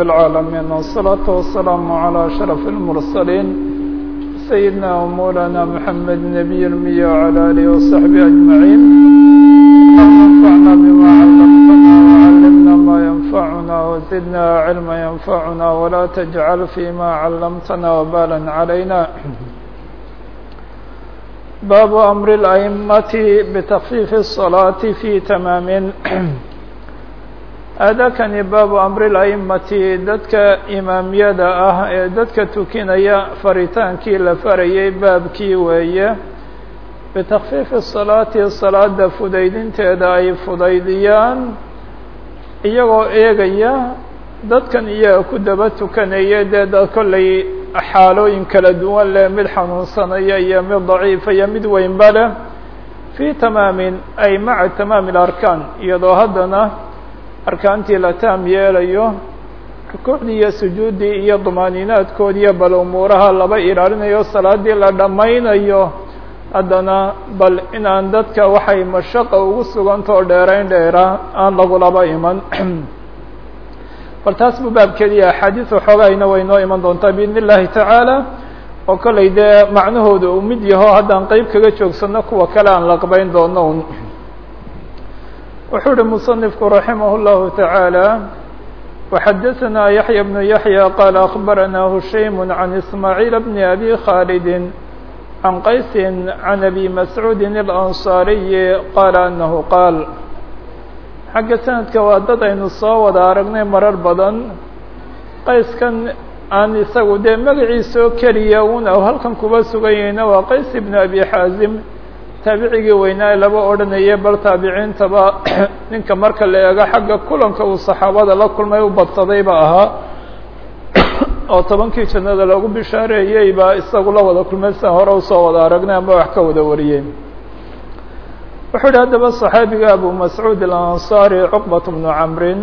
العالمين والصلاة والسلام على أشرف المرسلين سيدنا ومولانا محمد نبي المية وعلى آله وصحبه أجمعين انفعنا بما علمتنا وعلمنا ما ينفعنا وزدنا علما ينفعنا ولا تجعل فيما علمتنا وبالا علينا باب أمر الأئمة بتخفيف الصلاة في تمام aadaakani baabu amri la'imati dadka imaamyada ah ee dadka tukinaya faritaankii la farayay baabkii weeye bitakfiifi salaati salaada fudaydinteeda ay fudaydiyaan iyagoo eegaya dadkan iyaga ku daba tukanaya dee dad kollay xaalooyin kala duwan leh mid xanuunsanaya iyo mid daciifa iyo mid weynba leh fii tamaamin ay maca tamaami larkaan iyadoo haddana arkaantii la taam yeelayo rukuucdii iyo sujuuddii iyo dumaaniinaadkoodiiyo bal umuuraha laba ilaalinayo salaadii la dhammaynayo haddana bal inaan dadka waxay mashaqa ugu sugantao dheerayn dheera aan lagulaba iman. Bal taas buu baabkeediya axaadiis waxoogayna way noo iman doontaa biidn illahi tacaala oo kollay dee macnahooda uu mid yaho haddaan qeyb kaga joogsano kuwa kale aan laqbayn doono un wuxuu uhi muصنifku raximah الlahu taعaalى وxadaثna yaحyى بن yaحyى qال أخbarana hushaym عan ismاعيل بn أbي khاld عan qays عan أbي masعوudi الأnصاriي qال أنه qاal xagga sanadka waa dad aynu soo wada aragnay marar badan qayskan aan isagu dee magaciisoo keliya un halkan kuba suganyayna waa qays بn أbي xaazim taabicigii weynaa laba odhanaya bal taabiciintaba ninka marka la eego xagga kulanka uu saxaabada la kulmay u badsadayba ahaa oo tobankii jannada lagu bishaareeyey baa isagu la wada kulmay sian hore usoo wada aragnay ama wax ka wada wariyey wuxuu ihi haddaba صaxaabiga abu mascuud alanصari cuqbat bnu camrin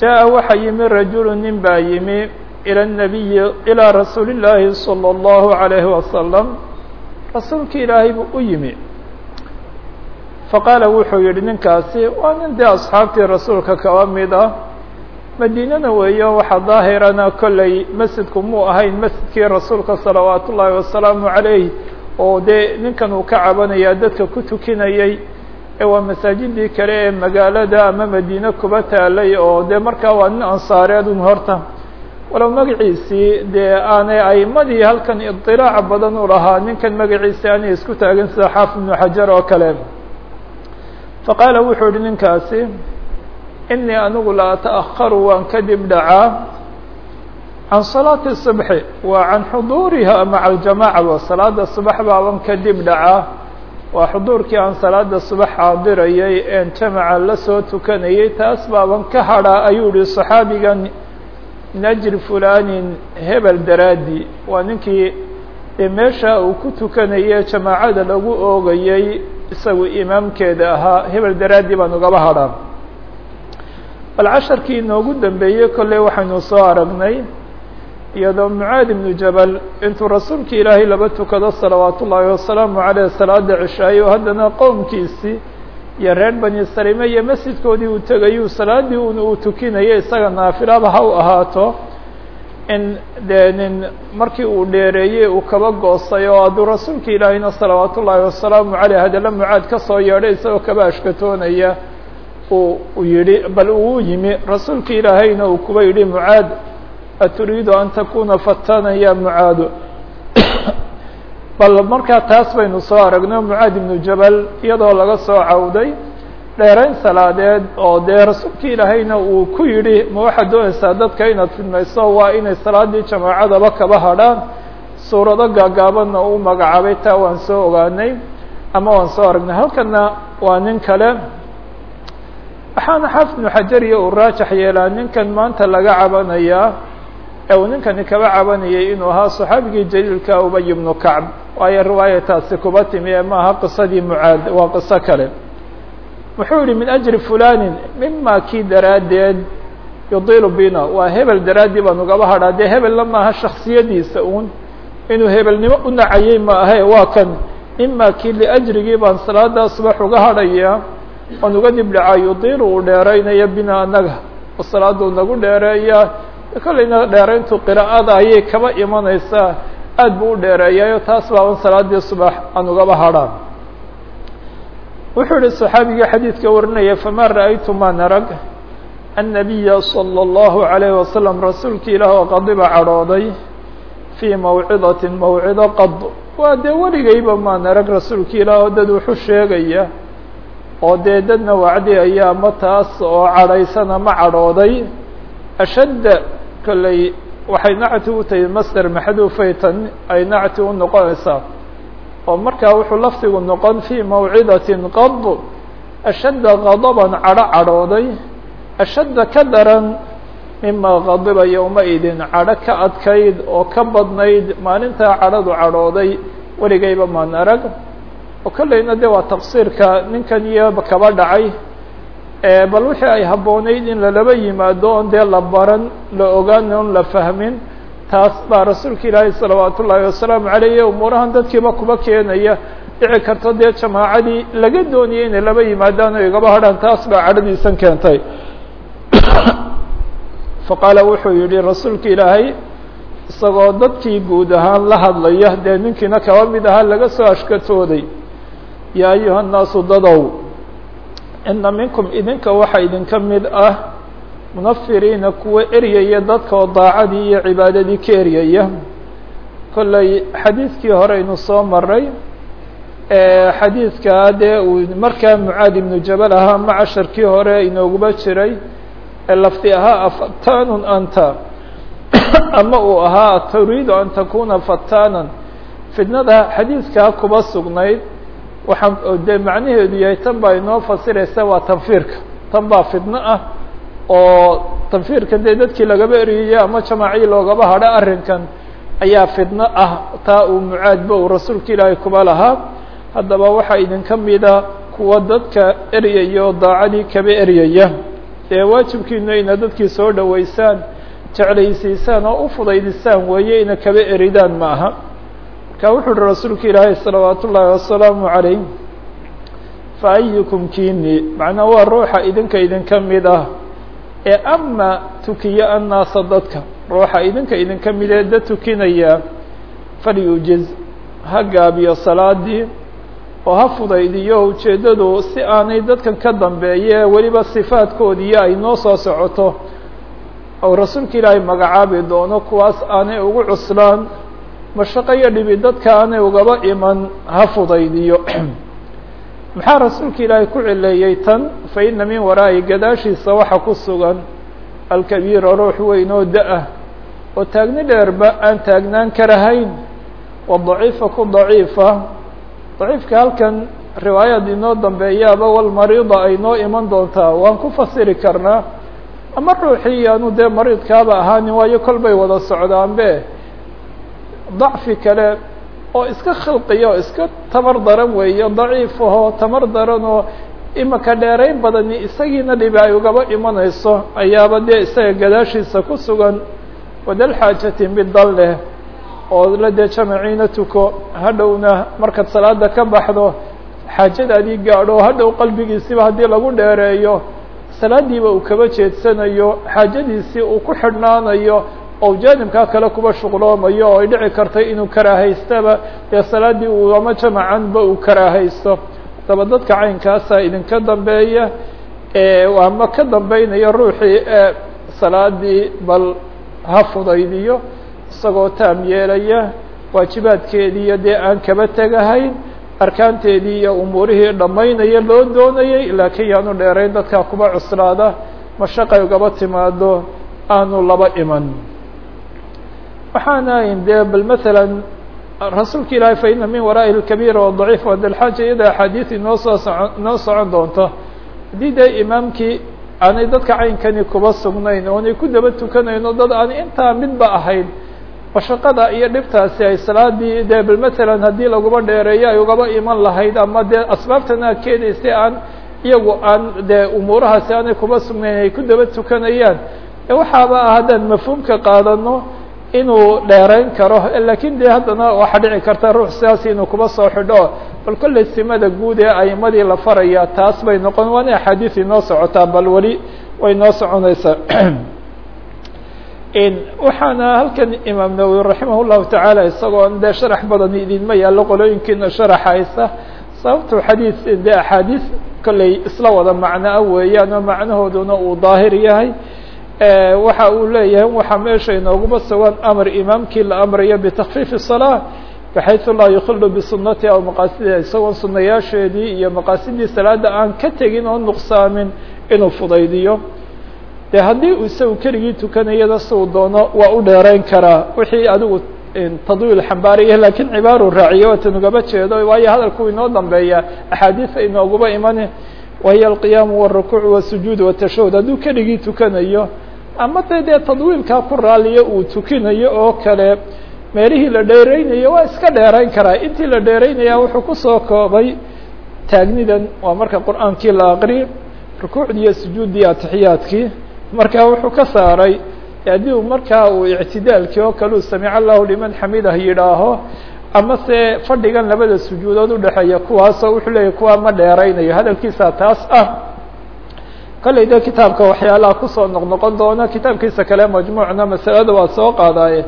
jaa waxaa yimi rajulu nin baa yimi ilى الnabiyi ilىa rasuuli الlaahi salى الlahu عalayhi wasalam rasuulki ilaahay buu u yimi. Faqaala wuxuu yihi ninkaasi waa nin dee asxaabtii rasuulka kaba mid ah. Madiinana weeyo waxaa daahirana kollay masjidku muu ahayn masjidkii rasuulka salawaat ullaahi wasalaamu calayh oo dee ninkan uu ka cabanaya dadka ku tukinayay ee waa masaajidii kale ee magaalada ama madiine kuba taalay oo dee markaa waa nin ansaareed un horta walow magaciisii dee aanay aimadii halkan iطilaaca badan u lahaa ninkan magaciisi aanay isku taagin sida xaafid ibnu xajar oo kale faqaala wuxuu yihi ninkaasi inii anigu la ata'aharu waan kadib dhacaa can salaati الصubxi waa can xuduuriha maca aljamaca wa salaada subax baaban kadib dhacaa waa xuduurkii aan salaada subax xaadirayay een jamaca la soo tukanayay taas baaban ka hadhaa ayuu yihi صaxaabigan min ajli fulanin hebel daraadi. Waa ninkii dee meesha uu ku tukanayay jamaacada lagu oogayay isagu imaamkeeda ahaa hebel daraadi baan ugaba hadhaa bal casharkii inoogu dambeeyey kolley waxaynu soo aragnay iyadoo mucaad ibnu jabal intuu rasuulki ilaahay laba tukado salawaat ullaahi wasalaamu caleyh salaada cishaayo haddana qowmkiisii iyo reer bani salime iyo masjidkoodii uu tegayuu salaadii un uu tukinayay isaga naafilaba ha u ahaato in dee nin markii uu dheereeyey uu kaba goostay oo hadduu rasuulka ilaahayna salawaat ullaahi wasalaamu caleyh hadala mucaad ka soo yeedhay isagoo kaba ashkatoonaya uu u yihi bal uu yimi rasuulka ilaahayna uu kuba yidhi mucaad aturiidu an takuna fatanan ya bal markaa taas baynu soo aragno mucaad ibnu jabal iyadoo laga soo cawday dheerayn salaadeed oo dee rasuulka ilaahayna uu ku yidhi ma waxaad doonaysaa dadka inaad fidmayso waa inay salaadii jamaacadaba kaba hadhaan. Suurado gaagaabanna uu magacaabay taa waan soo ogaanay ama waan soo aragnay. Halkana waa nin kale waxaana xaafid ibnu xajariya uu raajax yeelaa ninkan maanta laga cabanayaa uu ninkani kaba cabanayay inuu ahaa صaxaabigii jaliilka ubay ibnu kacb. Waayo riwaayataasi kuba timi ee maaha qisadii mucaad waa qiso kale. Wuxuu yihi min ajri fulanin mima kii daraaddeed yudilu bina waa hebel daraaddii baan ugaba hadhaa. Dee hebelna maaha shaksiyadiisa un inuu hebelnimo u nacayey ma ahe waa kan. Mima kii liajrigii baan salaadaa subax uga hadhaya oon uga dib dhacaa yudilu uu dheeraynayo bina anaga oo salaaduu nagu dheereeyaa kollayna dheerayntu qiraa'ada ayay kaba imanaysaa aad buu u dheereeyayo taas baaban salaadii subax aan ugaba hadhaan wuxuu yihi صaxaabigii xadiidka warinaya fama ra'aytu maan arag الnabiya slى الlahu عalayه wasalam rasuulka ilaah oo qadiba cadhooday fii mawcidati mawcido qad waa dee weligayba maan arag rasuulka ilaah oo dad wuxu sheegaya oo dee dadna wacdiyaya ama taas oo cadhaysana ma cadhooday ashadda kolley waxay nacti u tahay masder maxduufay tan ay nacti u noqonaysaa oo markaa wuxuu lafdigu noqon fii mawcidatin qad ashadda qadaban cadho cadhooday ashadda ka daran mima qadiba yowma-idin cadho ka adkayd oo ka badnayd maalintaa cadhadu cadhooday weligayba maan arag oo kolleyna de waa taqsiirka ninkan iyo kaba dhacay bal wixii ay habboonayd in lalaba yimaado oon dee la baran la ogaan oon la fahmin. Taas baa rasuulka ilaahay salawaat ullaahi wasalaamu calayh umuurahan dadkiiba kuba keenaya. Dhici karto dee jamaacadii laga doonayay inay laba yimaadaan oo igaba hadhaan taas baa cadhadiisan keentay. Faqaala wuxuu yihi rasuulka ilaahay isagoo dadkii guud ahaan la hadlaya dee ninkiina kaba mid ahaa laga soo ashkatooday. Yaa ayuha nnaasu dadow ina minkum idinka waxaa idinka mid ah munafiriina kuwa eryaya dadka oo daacadii iyo cibaadadii ka eryaya. Kolley xadiidkii hore aynu soo maray xadiidkaa dee uu markaa mucaad ibnu jabal ahaa macasharkii hore inooguba jiray lafdi ahaa afatanun anta. Ama uu ahaa turiidu an takuna fatanan fitnada xadiidkaa kuba sugnayd waxaan dee macnaheedu yahay tan baa inoo fasiraysa waa tanfiirka. Tan baa fitno ah oo tanfiirka dee dadkii lagaba eriyaya ama jamaacii loogaba hadho arrinkan ayaa fitno ah taa uu mucaadba uu rasuulka ilaahay kuba lahaa haddaba waxaa idinka mida kuwa dadka eryaya daacadii kaba eryaya ee waajibkiinu ina dadkii soo dhoweysaan jeclaysiisaan oo u fudaydisaan weeye ina kaba eridaan ma marka wuxuu uhi rasuulka ilaahay salawaat ullaahi wasalaamu calayh fa ayukum kini macnaa waa ruuxa idinka idinka mid ah. Ee ama tukiya annaasa dadka. Ruuxa idinka idinka mid ee da tukinaya falyujiz ha gaabiyo salaadii oo ha fudaydiyo ujeeddadu si aanay dadkan ka dambeeye weliba sifaadkoodiiyo ay noo soo socoto. Ou rasuulka ilaahay magacaabi doono kuwaas aanay ugu cuslaan mashaqo iyo dhibi dadka aanay ugaba iman ha fudaydiyo. Maxaa rasuulka ilaahay ku cileeyey tan? Fa ina min waraa'i gadaashiisa waxa ku sugan alkabiira ruux weyn oo da'ah oo taagni dheerba aan taagnaan karahayn wadaciifa ku daciifa. Daciifka halkan riwaayad inoo dambeeyaaba walmariida ay noo iman doontaa waan ku fasiri karnaa. Ama ruuxii aanu dee mariidkaaba ahaanin waayo kol bay wada socdaanbe dacfi kale oo iska khilqiya oo iska tamar daran weeye daciif ahoo tamar daran oo imika dheerayn badani isagiina dhibi ay ugaba imanayso ayaaba dee isaga gadaashiisa ku sugan wadalxaajati middan leh oo la dee jamaciina tuko hadhowna markaad salaada ka baxdo xaajadaadii gaadho hadhow qalbigiisiba haddii lagu dheereeyo salaadiiba uu kaba jeedsanayo xaajadiisii uu ku xidhnaanayo oo jaanibkaa kale kuba shuqloomayo oo ay dhici kartay inuu karaahaystaba dee salaadii uu ama jamacanba uu karaahaysto. Daba dadka caynkaasa idinka dambeeya ama ka dambeynaya ruuxii ee salaadii bal ha fudaydiyo isagoo taam yeelaya waajibaadkeediiyo dee aan kaba tegahayn arkaanteedii iyo umuurihii dhammaynaya loo doonayay laakiin yaanu dheerayn dadkaa kuba cuslaada. Mashaqay ugaba timaado aanu laba iman waxaana dee bal maala rasuulka ilaahay fa ina min waraa'ihi اkabiira wadaciif wadalxaaja iyada axaadiid inoo soo soco inoo socon doonto haddii dee imaamkii aanay dadka caynkani kuba sugnayn oonay ku daba tukanayno dad aan intaa midba ahayn mashaqada iyo dhibtaasi ay salaadii dee bal masalan haddii laguba dheereeyo ay ugaba iman lahayd ama dee asbaabtana keenaysay aan iyagu aan dee umuurahaasi aanay kuba sugnayn ay ku daba tukanayaan waxaaba haddaan mafhuumka qaadano inuu dheerayn karo laakiin de haddana waxaa dhici karta ruux sidaas inuu kuba soo xidho. Bal kolley simada guud ee aimadii la faraya taas bay noqon waana axaadiis inoo socotaa bal weli way noo soconaysaa waxaana halkan imaam nawowi raximah llahu tacaala isagoon dee sharax badan idinma yaallo qolooyinkiina sharaxaysa. Sababtu xadiis dee axaadiis kolley isla wada macnoa weeyaan oo macnahooduna uu daahir yahay waxa uu leeyahay waxaa meesha inooguba sugan amar imaamkii la amrayo bitakfiifi الصalaaة baxayثu laa yukilu bisunati aw maqaasidiha isagoon sunayaasheedii iyo maqaasidii salaada aan ka tegin oo nuqsaamin inuu fudaydiyo de haddii uu isagu keligii tukanayada si uu doono waa u dheerayn karaa wixii adigu tadwiil xambaaraya lakiin cibaaru raaciye waatan ugaba jeedo waayo hadalku inoo dambeeya axaadiisa inooguba imani wahiy alqiyaamu wاrukuuc wasujuud watashahud hadduu keligii tukanayo ama de dee tadwiilkaa ku raaliyo uu tukinayo oo kale meelihii la dheereynayo waa iska dheerayn karaa intii la dheeraynaya wuxuu ku soo koobay taagnidan waa marka qur'aankii la aqri rukuucdii iyo sujuuddii atixiyaadkii marka wuxuu ka saaray haddii markaa uu ictidaalkii oo kale uu samic allahu liman xamidah yidhaaho ama se fadhigan labada sujuudood udhexeeya kuwaasoo wuxuu leeyahy kuwaa ma dheeraynayo hadalkiisa taas ah. Kolley de kitaabka waxyaalaha ku soo noqnoqon doona kitaabkiisa kale majmuucna masalada waa soo qaadaaye.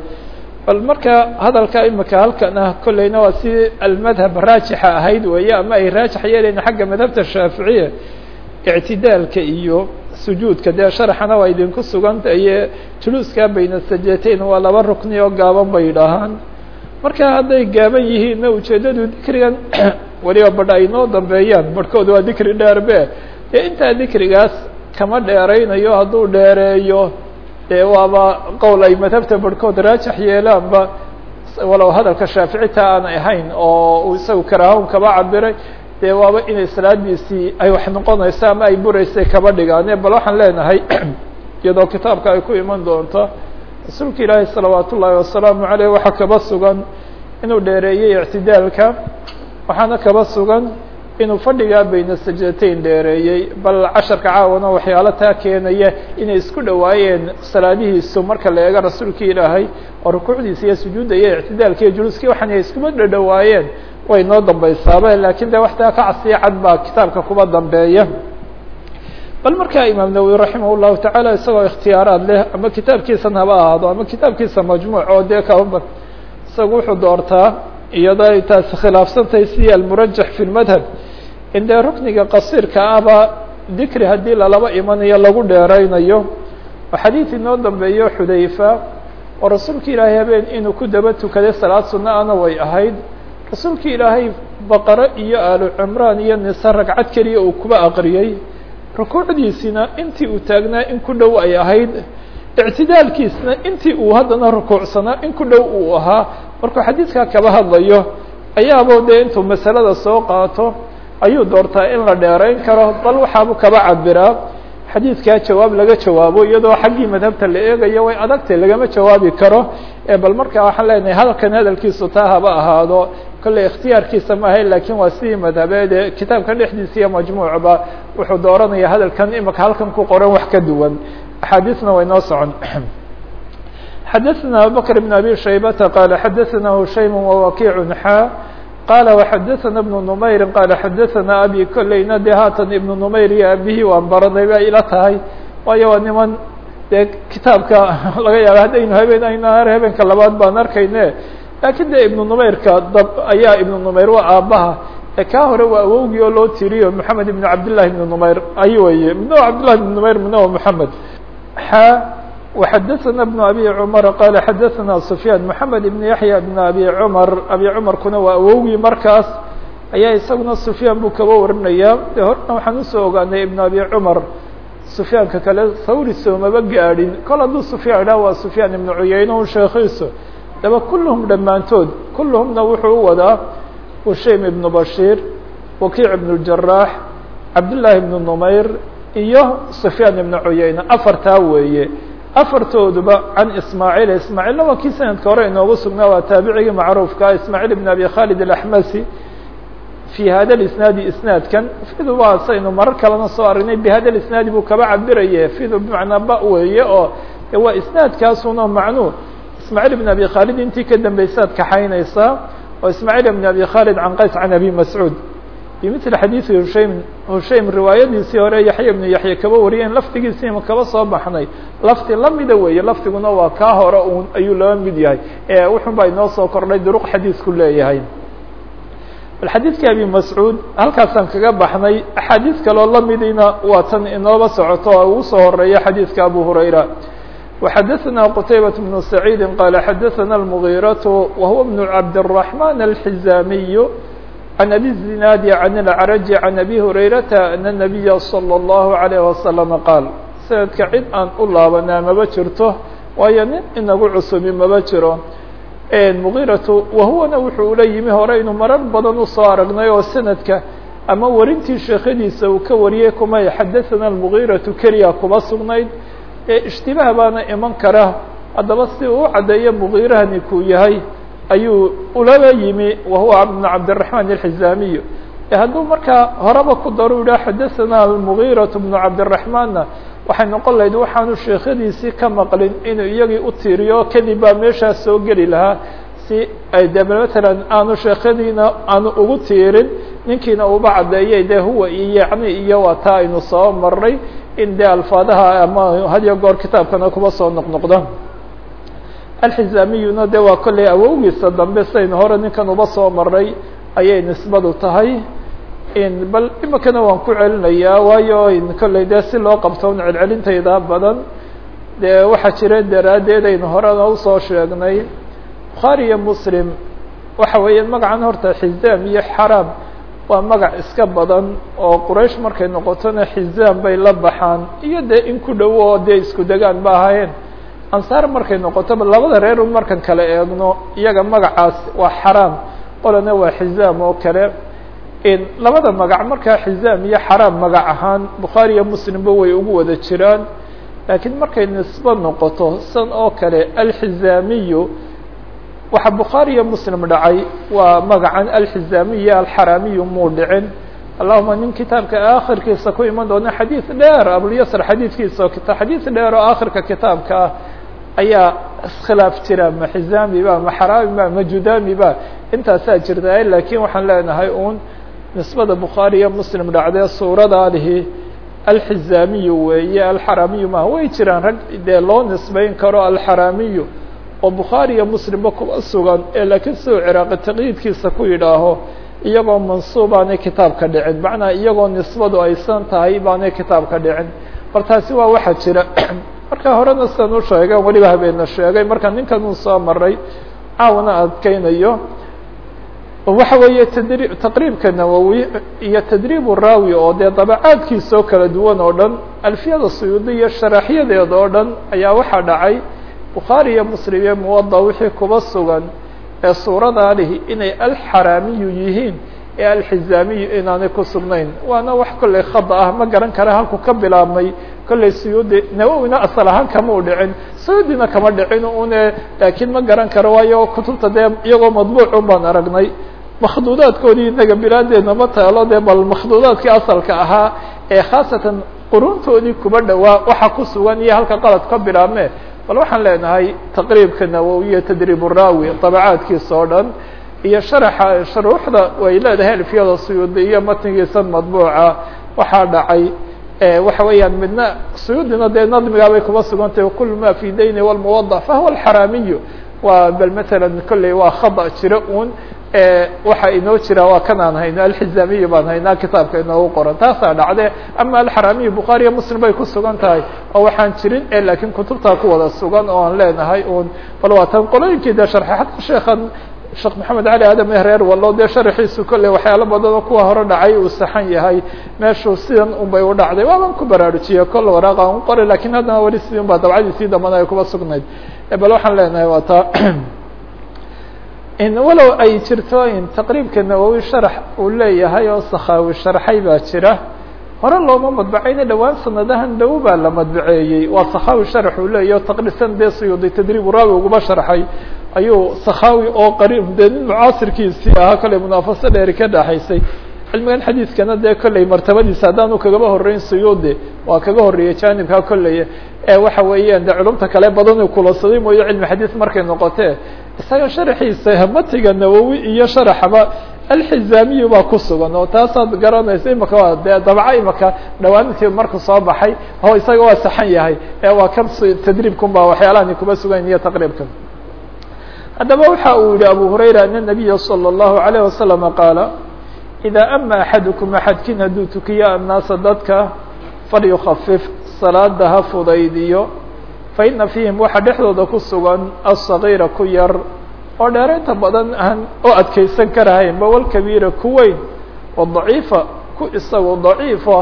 Bal marka hadalka imika halkan ah kolleyna waa si almadhab raajixa ahayd weeye ama ay raajix yeelayna xagga madhabta shaaficiya ictidaalka iyo sujuudka. Dee sharaxana waa idinku suganta iyo juluuska bayna sajeteyn waa laba rukni oo gaaban bay idhaahaan marka hadday gaaban yihiinna ujeeddadu dikrigan weliba badha ay noo dambeeyaan. Barhkood waa dikri dheerbe dee intaa dikrigaas kama dheeraynayo hadduu dheereeyo dee waaba qowl ay madhabta barhkood raajix yeelaanba walow hadalka shaaficita aanay ahayn oo isagu karaahon kaba cabiray dee waaba inay salaadiisii ay wax noqonayso ama ay buraysay kaba dhigaane bal waxaan leenahay iyadoo kitaabka ay ku iman doonto rasuulka ilaahi salawaat ullaahi wasalaamu aleyh waxaa kaba sugan inuu dheereeyey ictidaalka waxaana kaba sugan inuu fadhigaa bayna sajdateyn dheereeyey. Bal casharka caawana waxyaalo taa keenaya inay isku dhowaayeen salaadihiisu marka la eego rasuulkii ilaahay oo rukuucdiisa iyo sujuudda iyo ictidaalka iyo juluuskii waxaan ay iskuma dhadhowaayeen way noo dambaysaaba laakiin de wax taa ka casiya cad baa kitaabka kuba dambeeya bal markaa imaam nawowi raximah llahu tacaala isagoo ikhtiyaaraad leh ama kitaabkiisan haba ahaado ama kitaabkiisa majmuuc oo dee kaba isagu wuxuu doortaa iyadoo ay taasi khilaafsantahay sidii almurajax fi lmadhab in dee rukniga qasiirka ahba dikri haddii lalaba imanayo lagu dheeraynayo oo xadiid inoo dambeeyo xudayfa oo rasuulka ilaahay habeen inuu ku daba tukaday salaad sunna ana way ahayd rasuulka ilaahay baqaro iyo aalu cimraan iyo nise ragcad keliya uu kuba aqriyey rukuucdiisina intii uu taagnaa in ku dhow ay ahayd ictidaalkiisna intii uu haddana rukuucsanaa in ku dhow uu ahaa. Markuu xadiidkaa kaba hadlayo ayaabo dee intuu masalada soo qaato ayuu doortaa in la dheerayn karo bal waxaabu kaba cabiraa xadiidkaa jawaab laga jawaabo iyadoo xaggii madhabta la eegayo way adagtay lagama jawaabi karo. Bal markaa waxaan leenahay hadalkan hadalkiisu taa haba ahaado kolley ikhtiyaarkiisa ma ahayn lakin waa sidii madhabeede kitaabkan dhexdiisa iyo majmuucba wuxuu dooranaya hadalkan imika halkan ku qoran wax ka duwan axaadiisna way noo socon xadaثna abubakr بn abi shaybata qala xadaثna hushaym wawakiic xa qala وxadaثna بن نmayri qala xadaثna abi kolleyna de haatan ibnu numayr iyo abihii waan baranay bay ila tahay waayo waa niman dee kitaabka laga yaaba haddaynu habeen aynu habeenka labaad baan arkayne laakiin de ibnu numayrka dab ayaa ibnu numayr waa aabbaha. E, Kaa hore waa awowgii oo loo tiriyo maxamed ibnu cabdillahi ibnu numayr. Ay weye mina waa cabdillahi ibnu numayr mina waa maxamed xa waxadahana ibnu abi cumar qaala xadahanaa sufyaan. Maxamed ibnu yaxya ibnu abi cumar abi cumarkuna waa awowgii markaas. Ayaa isaguna sufyaan buu kaba warinayaa dee horena waxaan u soo ogaanay ibnu abi cumar. Sufyaanka kale thawri soomaba gaadhin. Kol hadduu sufyaan idhaha waa sufyaan ibnu cuyeyne un sheekhiisu daba kulluhum dhammaantood kulluhumna wuxuu u wadaa ushaym ibnu bashiir wakiic ibnu jaraax cabdullaahi ibnu numayr iyo sufyaan ibnu cuyeyne afartaa weeye. Afartooduba can ismaaciil. Ismaaciilna waa kii sanadka hore inoogu sugnaa waa taabicigii macruufkaa ismaaciil ibn abi khaalid alaxmasi fi hada lisnaadi isnaadkan. Fidu waa saynu marar kalena soo arinay bihada lisnaadi buu kaba cabiraye fidu bimacnaa ba weeye oo waa isnaadkaasuno macnuu ismaaciil ibn abi khalid intii ka dambeysaad kaxaynaysaa oo ismaaciil ibn abi khalid can qays can abi mascuud. Bimili xadiidi hushaym hushaym riwaayadiisii hore yaxya ibnu yaxya kaba wariyeen laftigiisiima kaba soo baxnay. Lafti lamida weeye laftiguna waa kaa hore un ayuu laba mid yahay. Wuxun baa inoo soo kordhay duruq xadiisku leeyahay. Bal xadiidkii abi mascuud halkaasaan kaga baxnay axaadiis kaloo lamidiina waa tan inooba socoto oo ugu soo horreeya xadiidka abu hurayra وxadثna qتaybaة بن سعيid qال xadثna المغيرة وهuو بن cabdالرحمن الحزاmiي عن أbي الزناad عن العرج عن أbي هريرة أن النبي صلى الله عليه وسلم qاaل sanadka cid aan u laabanaa maba jirto waayo nin inagu cusubi maba jiro مغيرة وhuwana wuxuu ula yimi hore inuu marar badan usoo aragnay oo sanadka ama warintii sheekadiisa uu ka wariyey kumay xadثna المغيرة keliya kuba sugnayd اشhtibaah baana iman kara haddaba si uu caddeeyo mغيrahani kuu yahay ayuu ulaba yimi wahuwa بن cabdالرحمن الحزاmiي hadduu markaa horeba ku daro yidhah xadaثna المغيرة بن cabdالرحمanna waxay noqon lahayd waxaanu sheekadiisii ka maqlin inuu iyagii u tiiriyo kadib baa meeshaas soo geli lahaa si ay de matalan aanu sheekadiina aanu ugu tiirin ninkiina uba caddeeyay de huwa iyo yacni iyo waa taa aynu soo maray in de alfaadaha ama hadiyo goor kitaabkana kuba soo noqnoqdo. Alxizaamiyuna de waa kolley awowgiisa dambe sidaynu hore ninkan uba soo maray ayay nisbadu tahay bal imikana waan ku celinayaa waayo kolley de si loo qabto un celcelintayda badan de waxaa jira daraaddeed aynu horena u soo sheegnay. Bukhaari iyo muslim waxa weeye magacan horta xizaam iyo xaraam waa magac iska badan oo quraysh markay noqotona xizaam bay la baxaan. Iyo de in ku dhow oo dee isku degaan ba ahaayeen. Ansaar markay noqotoba labada reer un markan kale eegno iyaga magacaas waa xaraam qolana waa xizaam oo kale. Labada magac markaa xizaam iyo xaraam magac ahaan bukhaari iyo muslimba way ugu wada jiraan. Laakiin markay nisbo noqoto san oo kale alxizaamiyu waxa bukhaari iyo muslim dhacay waa magacan alxizaamiy alxaraamiyu muu dhicin allahuma nin kitaabka akhirkiisa ku iman doona xadiid dheer abulyasr xadiidkiisa xadiid dheer oo akhirka kitaabka ah ayaa iskhilaaf jira ma xizaami ba ma xaraami ba ma judaami ba. Intaasaa jirta laakiin waxaan leenahay un nisbada bukhaari iyo muslim dhacdee suuradaalihi alxizaamiyu weeye alxaraamiyu maha way jiraan rag dee loo nisbeyn karo alxaraamiyu oo bukhaari iyo muslimba kuba sugan ee laakiin siduu ciraaqi taqyiidkiisa ku yidhaaho iyagoo mansuub aanay kitaabka dhicin. Macnaa iyagoo nisbadu aysan tahay baanay kitaabka dhicin. Bal taasi waa waxaa jira. Marka horena sidan u sheegay weliba habeena sheegay. Marka ninkan uu soo maray caawana adkeynayo waxa weeye tdri taqriibka nawowi iyo tadriib raawi oo dee dabacaadkiisa oo kala duwan oo dhan alfiyada suyuudi iyo sharaxyadeeda oo dhan ayaa waxaa dhacay bukhaari iyo muslim iyo muwada wixii kuba sugan ee suuradaalihi inay alxaraamiyu yihiin ee alxizaamiyu inaanay ku sugnayn. Waana wax kolley khada ah ma garan kara halku ka bilaabmay. Kolley suyuudi nawowina asal ahaan kama u dhicin. Suyuudina kama dhicin une laakiin ma garan karo waayo kutubta dee iyagoo madbuucun baan aragnay. Makhduudaadkoodii inaga bilaadeedna ma taalo dee bal makhduudaadkii asalka ahaa ee khaasatan quruntoodii kuba dhowaa waxa ku sugan iyo halka qalad ka bilaabme bal waxaan leenahay taqriibka nawowiya tadriib raawi dabacaadkiisa oo dhan iyo sharaxa sharuuxda way leedahay alfiyada suyuudi iyo matnigiisa madbuuca. Waxaa dhacay waxa weeyaan midna suyuudina dee nadmigaabay kuba sugantahy kul ma fi dayni wlmuwada fahuwa alxaraamiyu waa bal matala kolley waa khada jira un waxa inoo jira waa kan aan hayno baan haynaa kitaabka inoogu qoran taasaa dhacde. Ama alxaraamiyu bukhaariya muslim bay ku sugan tahay oo waxaan jirin laakiin kutubtaa ku wada sugan oo aan leenahay un bal qolooyinkii dee sharxay xataa sheekan sheekh maxamed cali aadam reer wallo dee sharaxiisu kolley waxyaalo badan oo kuwa hore dhacay uu saxan yahay. Meeshuu sidan un bay u dhacday. Waaban ku baraarujiye kol waraaqa an qori laakiin haddana weli sidii un baa dabcadiisii dambana ay kuba sugnayd. Bal waxaan leenahay waa taa walow ay jirto in taqriibka nawowi sharax uu leeyahay oo sakhaawi sharxay baa jira hore looma madbacayna dhowaan sanadahan dhow baa la madbaceeyey. Waa sakhaawi sharax uu leeyahy o taqrisan dee suyuudi tadriib raawi uguba sharxay ayuu sakhaawi oo qariib dee nin mucaasirkiisii ahaa kolley munaafaso dheeri ka dhaxaysay cilmigan xadiidkana dee kolley martabadiisa haddaanu kagaba horeyn suyuudi waa kaga horreeyey jaanibka kolley ee waxa weeyaan dee culumta kale badanuu kulansaday mooyo cilmi xadiid markay noqotee. Isaga sharaxiisa matiga nawowi iyo sharaxaba alxizaamiyu baa ku sugan oo taasaad garanaysa imaka waa dee dabca imaka dhawaanintii marku soo baxay. O isaga waa saxan yahay. Ee waa kan tadriibkun baa waxyaalahani kuma sugan iyo taqriibkan haddaba waxa uu yihi abu hurayra ana nabiya salى الlahu عalيه wasalama qaala idaa ama axadukum axadkiin hadduu tukiyo annaasa dadka falyukafif salaada ha fudaydiyo faina fiihim waxaa dhexdooda ku sugan aلصagiira ku yar oo dheeraynta badan aan oo adkeysan karahayn bawalkabiira ku weyn wadaciifa ku isagu daciifa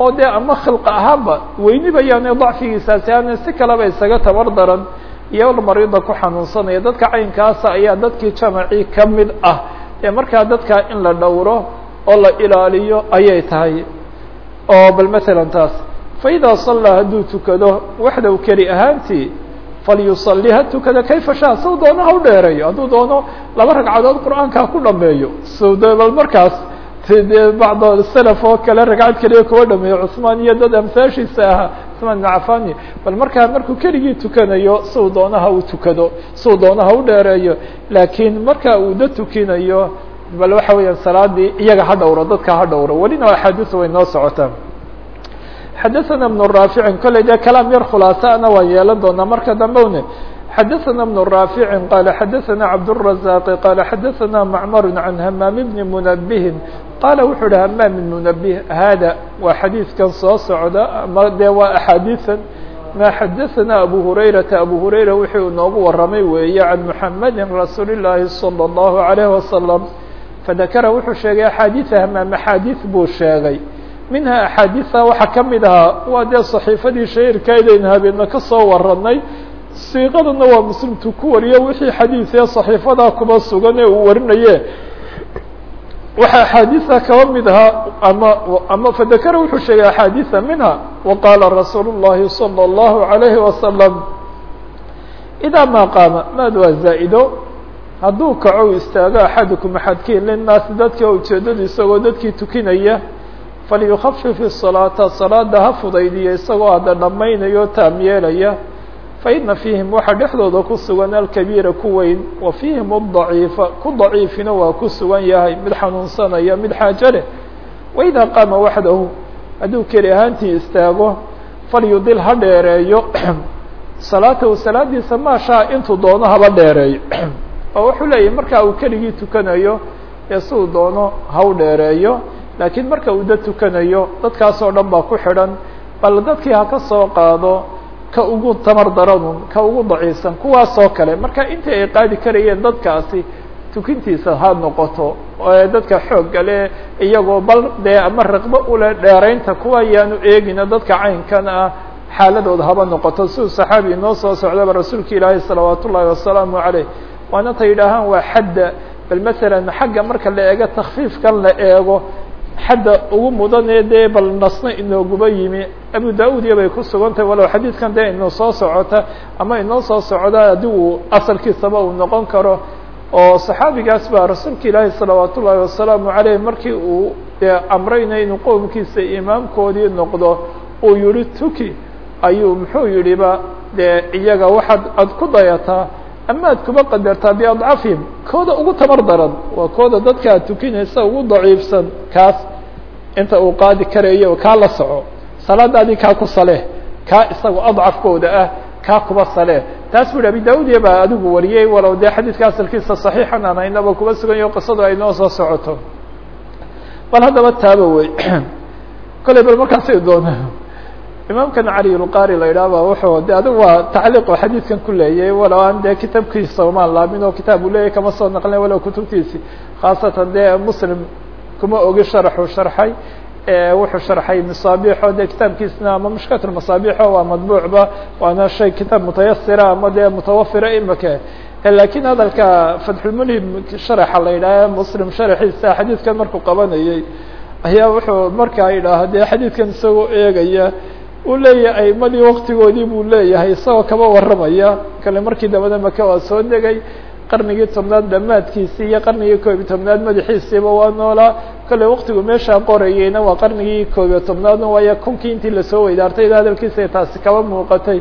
oo dee ama khilqa ahaanba weyniba yaane dacfigiisaasi aana si kaleba isaga tabar daran iyo mariida ku xanuunsanaya dadka caynkaasa ayaa dadkii jamacii ka mid ah. Ee markaa dadkaa in la dhowro oo la ilaaliyo ayay tahay. Oo bal matalan taas faidaa sallaa hadduu tukado waxdaw keli ahaantii falyusalli ha tukada kayfa shaa sow doono ha u dheereeyo. Hadduu doono laba ragcadood qur'aanka ku dhameeyo. Sow de bal markaas bacd salaf oo kale ragcad keliya kuwa dhameeyo cusmaan iyo dad amsaashiisa ahaa cusmaan ibn cafani bal markaa markuu keligii tukanayo sow doono ha u tukado sow doono ha u dheereeyo laakiin marka uu da tukinayo bal waxa weeyaan salaadii iyaga ha dhowro dadka ha dhowro welina axaadiis way noo socotaa xadaثna بن raafici kolley dee kalaam yar khulaasana waan yeelan doonaa marka dambe une xadaثna بن raafici qaala xadaثna cabdالرaزاq qaala xadaثna macmar can hamaam bni munabihin qaala wuxuu uhi hamaam bn munabih hada waa xadiidkan soo socda ama dee waa axaadiiثan ma xadaثna abu hurayrata abu hurayra wuxuu inoogu waramay weeye can muxamadi rasuuli الlahi salى الlahu عalيه wasalam fadakara wuxuu sheegay axaadiiثa hamaam axaadiiث buu sheegay minha axaadiثa waxaa ka mid ahaa waa dee صaxiifadii shahiirkaydaynu habeena ka soo waranay siiqadana waa muslimtu ku wariyo wixii xadiiثee صaxiifadaa kuba sugan ee uu warinaye waxaa axaadiثa kaba mid ahaa ama ama fadakara wuxuu sheegay axaadiثa minha waqaala rasuul الlahi salى الlahu عalayhi wasalam idaa ma qaama maad waa zaa-ido hadduu kaco istaago axadukum axadkiin linaasi dadka ujeedadu isagoo dadkii tukinaya falyukafif الصalaata salaada ha fudaydiya isagoo hadda dhammaynayo taam yeelaya faina fiihim waxaa dhexdooda ku sugan alkabiira ku weyn wa fiihim adaciifa ku daciifina waa ku sugan yahay mid xanuunsanaya mid xaajo leh. Waidaa qaama waxdahu hadduu keli ahaantii istaago falyudil ha dheereeyo. Salaatahu salaadiisa maashaa intuu doono haba dheereeyo. Oo wuxuu leeyahy markaa uu keligii tukanayo ee si doono ha u dheereeyo. Laakiin marka uu da tukanayo dadkaas oo dhan baa ku xidhan bal dadkii ha ka soo qaado ka ugu tamar daranun ka ugu daciifsan kuwaasoo kale. Marka intii ay qaadi karayeen dadkaasi tukintiisa ha noqoto dadka xoogga le iyagoo bal dee ama raqbo ule dheeraynta kuwa ayaanu eegina dadka caynkan ah xaaladooda haba noqoto. Siduu saxaabi inoo soo socdaba rasuulka ilaahi salawaat wasalaamu caleyh waana ta yidhaahaan waa xadda bal masalan xagga marka la eego takfiifkan la eego xadda ugu mudanee dee bal nasna inooguba yimi. Abu da'ud iyo bay ku sugan tahay walow xadiidkan dee inoo soo socota ama inoo soo socda adigu asalkiisaba uu noqon karo oo saxaabigaas baa rasuulka ilaahi salawaat ullaahi wasalaamu caleyh markii uu dee amrayna inuu qowmkiisa imaamkoodii noqdo uu yihi tuki ayuu muxuu yihi ba dee iyaga waxaad aad ku dayataa ama ad kuma qadartaa biadcafihim kooda ugu tamar daran waa kooda dadka ad tukinaysa ugu daciifsan kaas inta uu qaadi karayo kaa la soco. Salaadaadii kaa ku saleh kaa isaga adcafkooda ah kaa kuba saleh. Taas bu abi da'udiya baa adigu wariyey walow dee xadiidka asalkiisa saxiixan aan haynaba kuba sugan yaho qisadu ay noo soo socoto. Bal haddaba taaba wey kolley bal markaasay doona imaamkan cali lqari la yidhahba wuxuu de adigu waa tacliiqo xadiidkan ku leeyay walow aan dee kitaabkiisa umaan laamin oo kitaab uu leeyahy kama soo naqlin walow kutubtiisi. Khaasatan dee muslim kuma ogi sharaxuu sharxay wuxuu sharxay masaabiixo dee kitaabkiisna ama mushkat masaabiixo waa madbuucba waana shay kitaab mutayasira ama dee mutawafira imaka laakiin hadalka fatxulmunhib sharaxa la yidhaha muslim sharaxiisa xadiidkan markuu qabanayay ayaa wuxuu markaa yidhaaha dee xadiidkan isagoo eegaya uu leeyahay aimadii waktigoodii buu leeyahay isagoo kaba waramaya kale markii dambada maka waa soo degay qarnigii tobnaad damaadkiisii iyo qarnigii koob tobnaad madaxiisiiba waa noolaa kolley waktigu meeshaa qorayeyna waa qarnigii koob iyo tobnaadna waayo kunkii intii la soo weydaartay hadalkiisa taasi kaba muuqatay.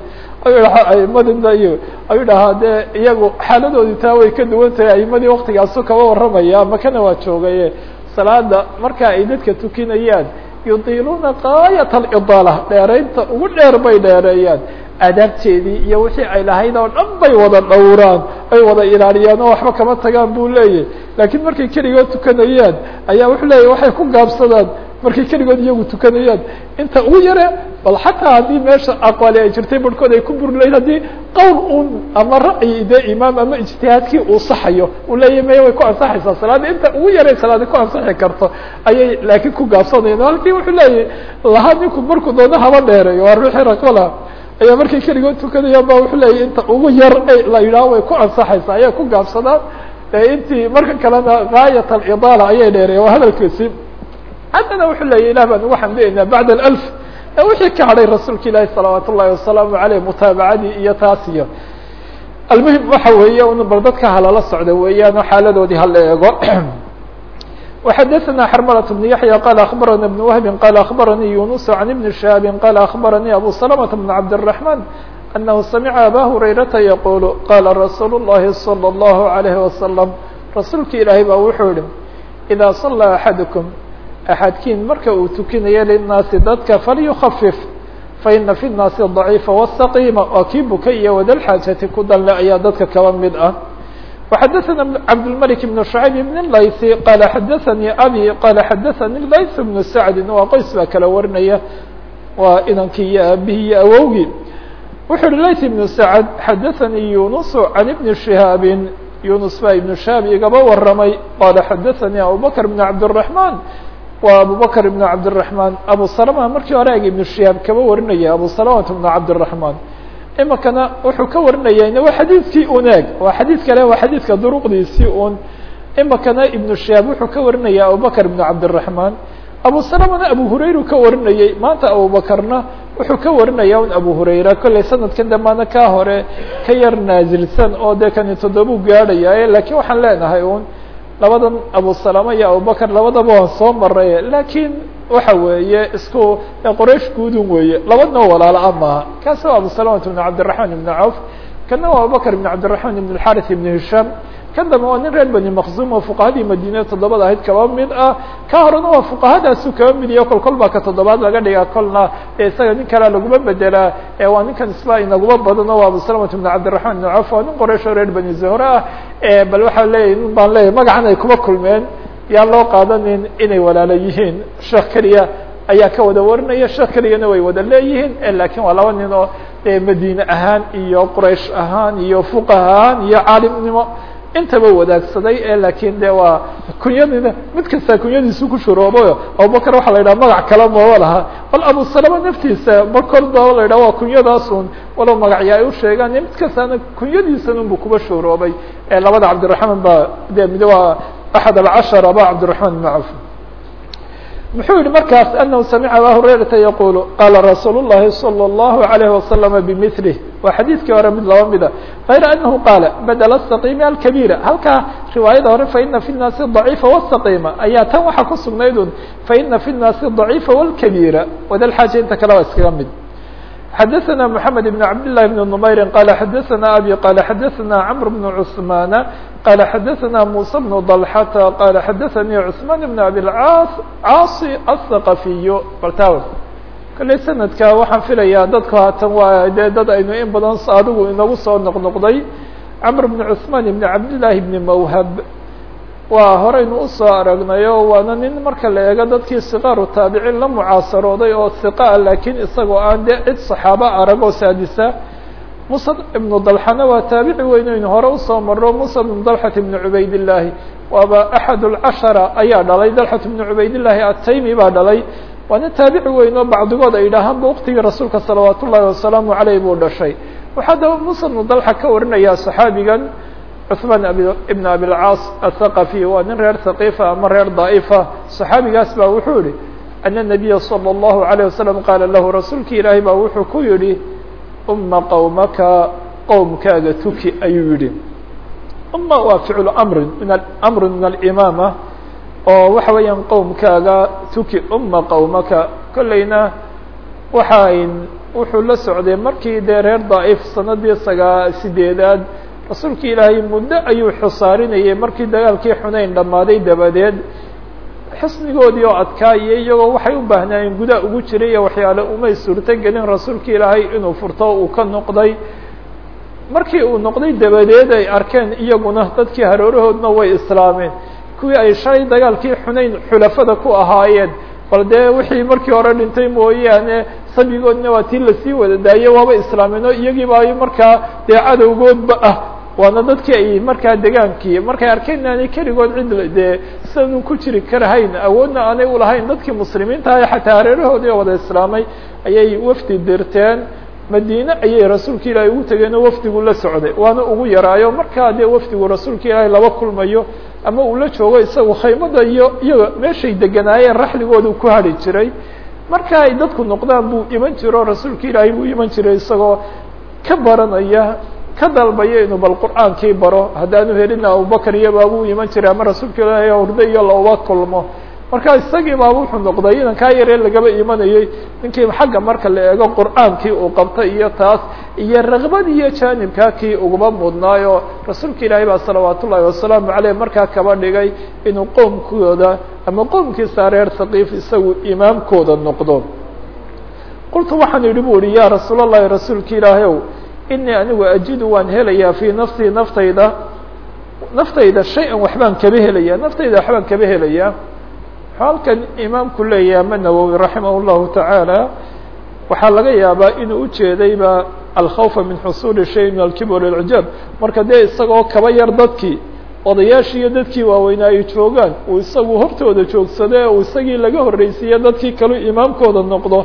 Aimadina iyo ayuu dhahaa dee iyagu xaaladoodii taa way ka duwan tahay aimadii waktigaasu kaba warramaya makana waa joogaye salaada marka ay dadka tukinayaan yudiiluuna gaayat alidaala dheeraynta ugu dheer bay dheereeyaan. Adaabteedii iyo wixii ay lahayd oo dhan bay wada dhowraan ay wada ilaaliyaan oo waxba kama tagaan buu leeyahy laakiin markay keligood tukanayaan ayaa wuxuu leeyahy waxay ku gaabsadaan markay keligood iyagu tukanayaan. Inta ugu yare bal xataa haddii meesha aqwaali ay jirtay barhkood ay ku buri lahayd haddii qowl un ama ra'yi dee imaam ama ijtihaadkii uu saxayo uu leeyahy maya way ku ansaxaysaa. Salaada inta ugu yaray salaadi ku ansaxi karto. Ayay laakiin ku gaabsanayaan halkii wuxuu leeyahy lahaa ninku markuu doono haba dheereeyo waa ruuxii raqola ayaa markay keligood tukanayaan ba wuxuu leeyahy inta ugu yar la yidhaho way ku ansaxaysaa. Ayay ku gaabsadaan. Intii marka kalena gaayat alidaala ayay dheereeyan waa hadalkiisi haddana wuxuu leeyahy ilah baan ugu xamdiyeynaa bacda alf wixii ka hadhay rasuulka ilaahi salawaat ullahi wasalaamu aleyh mutaabacadii iyo taas iyo almuhim waxa weeye un bal dadka halala socda weeyaan xaaladoodii hala eego وxdثna xرملة بن يحيى قال أخبرنا بن وهب قال أخبرني يونس عن بن شهاب قال أخبرني أبو سلمة بن عبد الرحمن أنه سمع أbا هريرة يقول قال رsuuل اللhi صلى الله عليه وسلم رasuulka ilaahay ba wuxuu yihi إذا صلى أحadكم أxadkiin marka uu tukinayo للناasi dadka فalyخفف فإنa في الناaسi ضعيiفa والسقيمة waa kii buka iyo wadalxاaجati ku danle ayaa dadka kaba mid ah وxdثna cبدالملك بن شعيب بن الlayثي qال xdثnي أbي qال xdثnي الlayث بن سعد waa qoys baa kala warinaya waa inankii iyo aabihii iyo awowgii wuxuu uhi layث بن سعد xdثnي يuنس عن بن شهاaب يuنس baa iبن شهاaب igaba waramay qال xdثnي أبوبكر بن عبدالرحمن waa أبوبكر بن عبدالرحمن أبو سلمة markii hore ag iبن شهاaب kaba warinaya أبو سلمة بن عبدالرحمن imikana wuxuu ka warinaya waa xadiidkii un eeg waa xadiid kale waa xadiidka duruqdiisii un imikana iبن شهاaب wuxuu ka warinaya abubكر بن عبدالرحمن abu سلمna abu hurayru ka warinayey maanta abubakrna wuxuu ka warinaya un abu hurayra kolley sanadkan damaana ka hore ka yar naazilsan oo dee kani toddobuu gaadhaya lakin waxaan leenahay un labada abu salama iyo abubakr labadaba waan soo maray laakiin waxa weeye isku qoraysh guudun weeye. Labadna walaalo a maaha kaasi waa abu salamata cabdiraxman ibn cawf kana waa abubakr ibn cabdiraxman ibn اlxarith ibn hishaam kan dambe waa nin reer bani maqsum oo fuqahadii madine toddobada ahayd kaba mid ah ka horena waa fuqahadaasu kaba mid iyo kol kol baa ka toddobaad laga dhigaa kolna isaga nin kalea laguma bedelaa waa ninkan isla inaguma badano waa abusalamata bn cabdiraxman ibn caf waa nin qorayshoo reer bani zuhre ah bal waxaa leeya baan leeyahy magacan ay kuma kulmeen yaan loo qaadanin inay walaalo yihiin sheekh keliya ayaa ka wada warinaya sheekh keligana way wada leeyihiin lakiin waa laba nin oo madine ahaan iyo quraysh ahaan iyo fuqah ahaan iyo caalimnimo intaba wadaagsaday ee laakiin de waa kunyadina mid kasta kunyadiisu ku shuroobayo abubakr waxaa la yidhaha magac kale maba laha bal abusalama naftiisa ma kordoaba la yidhaha waa kunyadaasun walow magacya ay u sheegaan. Mid kastaana kunyadiisan unbu kuba shuroobay ee labada cabdiraحman ba de mid waa axad alcashara ba cabdiraحman bn cawf muxuu yihi markaas anahu samica aba hurayrata yaqulu qala rasuul الlahi salى الlahu عalيyه waslama bmilih waa xadiidkii hore mid laba mida غayra anahu qaala badl الsaqimi alkabiira halkaa riwaayada hore faina fi الnaasi ضaciifa wالsaqima ayaa tan waxaa ku sugnayd un faina fi الnaasi ضaciifa wاlkabiira wadalxaaja inta kale waa iskaga mid xdثna محamed بن cabd للh بن نmayri qala xadثna abي qala xadثna cمr بن cثman qala xadثna muسى بن ضلxta qala xadثnii cثman بن abi caasi الثaqafiy baltaw kale sanadka waxaan filayaa dadku haatan waa de dad aynu in badan adigu inagu soo noqnoqday cمr بن cثman بn cabdالlahi بn mwhb waa horeynu u soo aragnayo waana nin marka la eego dadkii siqaaru taabiciin la mucaasarooday oo hiqaa laakiin isagoo aan dee cid saxaabo arag oo saadisa. Musa ibnu dalxana waa taabici weyneynu hore u soo maro musa ibnu dalxat ibnu cubaydillaahi. Waaba axad lcashara ayaa dhalay dalxat ibnu cubaydillaahi ataymi baa dhalay. Waa nin taabici weyn oo bacdigood ay dhahaanba waqtigii rasuulka salawaat wasalaamu caleyh buu dhashay. Waxaa daba musa ibnu dalxa ka warinayaa saxaabigan cثman ibn abilcaas athaqafi waa nin reer haqiifa ama reer daa'ifa صaxaabigaas baa wuxuu yihi ana الnabiya salى الlahu عalيه wasalam qaala lahu rasuulki ilaahay baa wuxuu ku yihi uma qowmaka qowmkaaga tuki ayuu yihi uma waa ficlu mrin min amri min alimaama oo waxa weeyaan qowmkaaga tuki uma qowmaka kolleyna waxa wuxuu la socday markii dee reer daa'if sanadii sagaa sideedaad rasuulki ilaahay muddo ayuu xusaarinayay. Markii dagaalkii xunayn dhammaaday dabadeed xisnigoodii oo adkaayay iyagoo waxay u baahnaayeen gudaa ugu jiray iyo waxyaale umay suurto gelin rasuulki ilaahay inuu furto uu ka noqday. Markii uu noqday dabadeed ay arkeen iyaguna dadkii haroorahoodna way islaameen. Kuwii ay shalay dagaalkii xunayn xulafada ku ahaayeen. Bal dee wixii markii hore dhintay mooyaane sabigoodna waa tii la sii wada daayey waaba islaameen oo iyagiiba ay markaa dee cadowgoodba ah waana dadkii ay markaa degaankii markay arkeen aanay keligood cid dee sidaanu ku jiri karahayn awoodna aanay ulahayn dadkii muslimiinta ah xataa hareerahoodii wada islaamay ayay wafdi dirteen. Madiine ayay rasuulka ilaahay ugu tegeen oo wafdigu la socday. Waana ugu yaraayo markaa dee wafdigu rasuulka ilaahay laba kulmayo ama uu la joogo isagu khaymada iyo iyaga meeshay deganaayeen raxligooda ku hari jiray. Marka ay dadku noqdaan buu iman jiro rasuulka ilaahay buu iman jiray isagoo ka baranaya ka dalbaya inuu bal qur'aankii baro. Haddaanu helina abubakar iyo baabuu iman jiray ama rasuulka ilaahay hurdo iyo looba kulmo. Marka isagii baa wuxuu noqday inankaa yaree lagaba imanayay ninkii xagga marka la eego qur'aankii uu qabtay iyo taas iyo raqbad iyo jaanibkaa kii ugaba mudnaayo. Rasuulka ilaahay baa salawaat ullaahi wasalaamu caleyh markaa kaba dhigay inuu qoomkooda ama qoomkiisa reer thaqiif isagu imaamkooda noqdo. Qultu waxaan idhi bu ihi ya rasuul allahi rasuulka ilaahay inii anigu ajidu waan helayaa fii nafsii naftayda naftayda shay-an waxbaan kaba helaya naftayda waxbaan kaba helayaa halkan imaamku leeyahay ama nawowi raximah llahu tacaala waxaa laga yaabaa inuu ujeedayba alkhawfa min xusuuli shay min alkibr alcijaab marka dee isagoo kaba yar dadkii odayaashii iyo dadkii waaweynaa ay joogaan uu isagu hortooda joogsade uu isagii laga horreysiiye dadkii kalu imaamkooda noqdo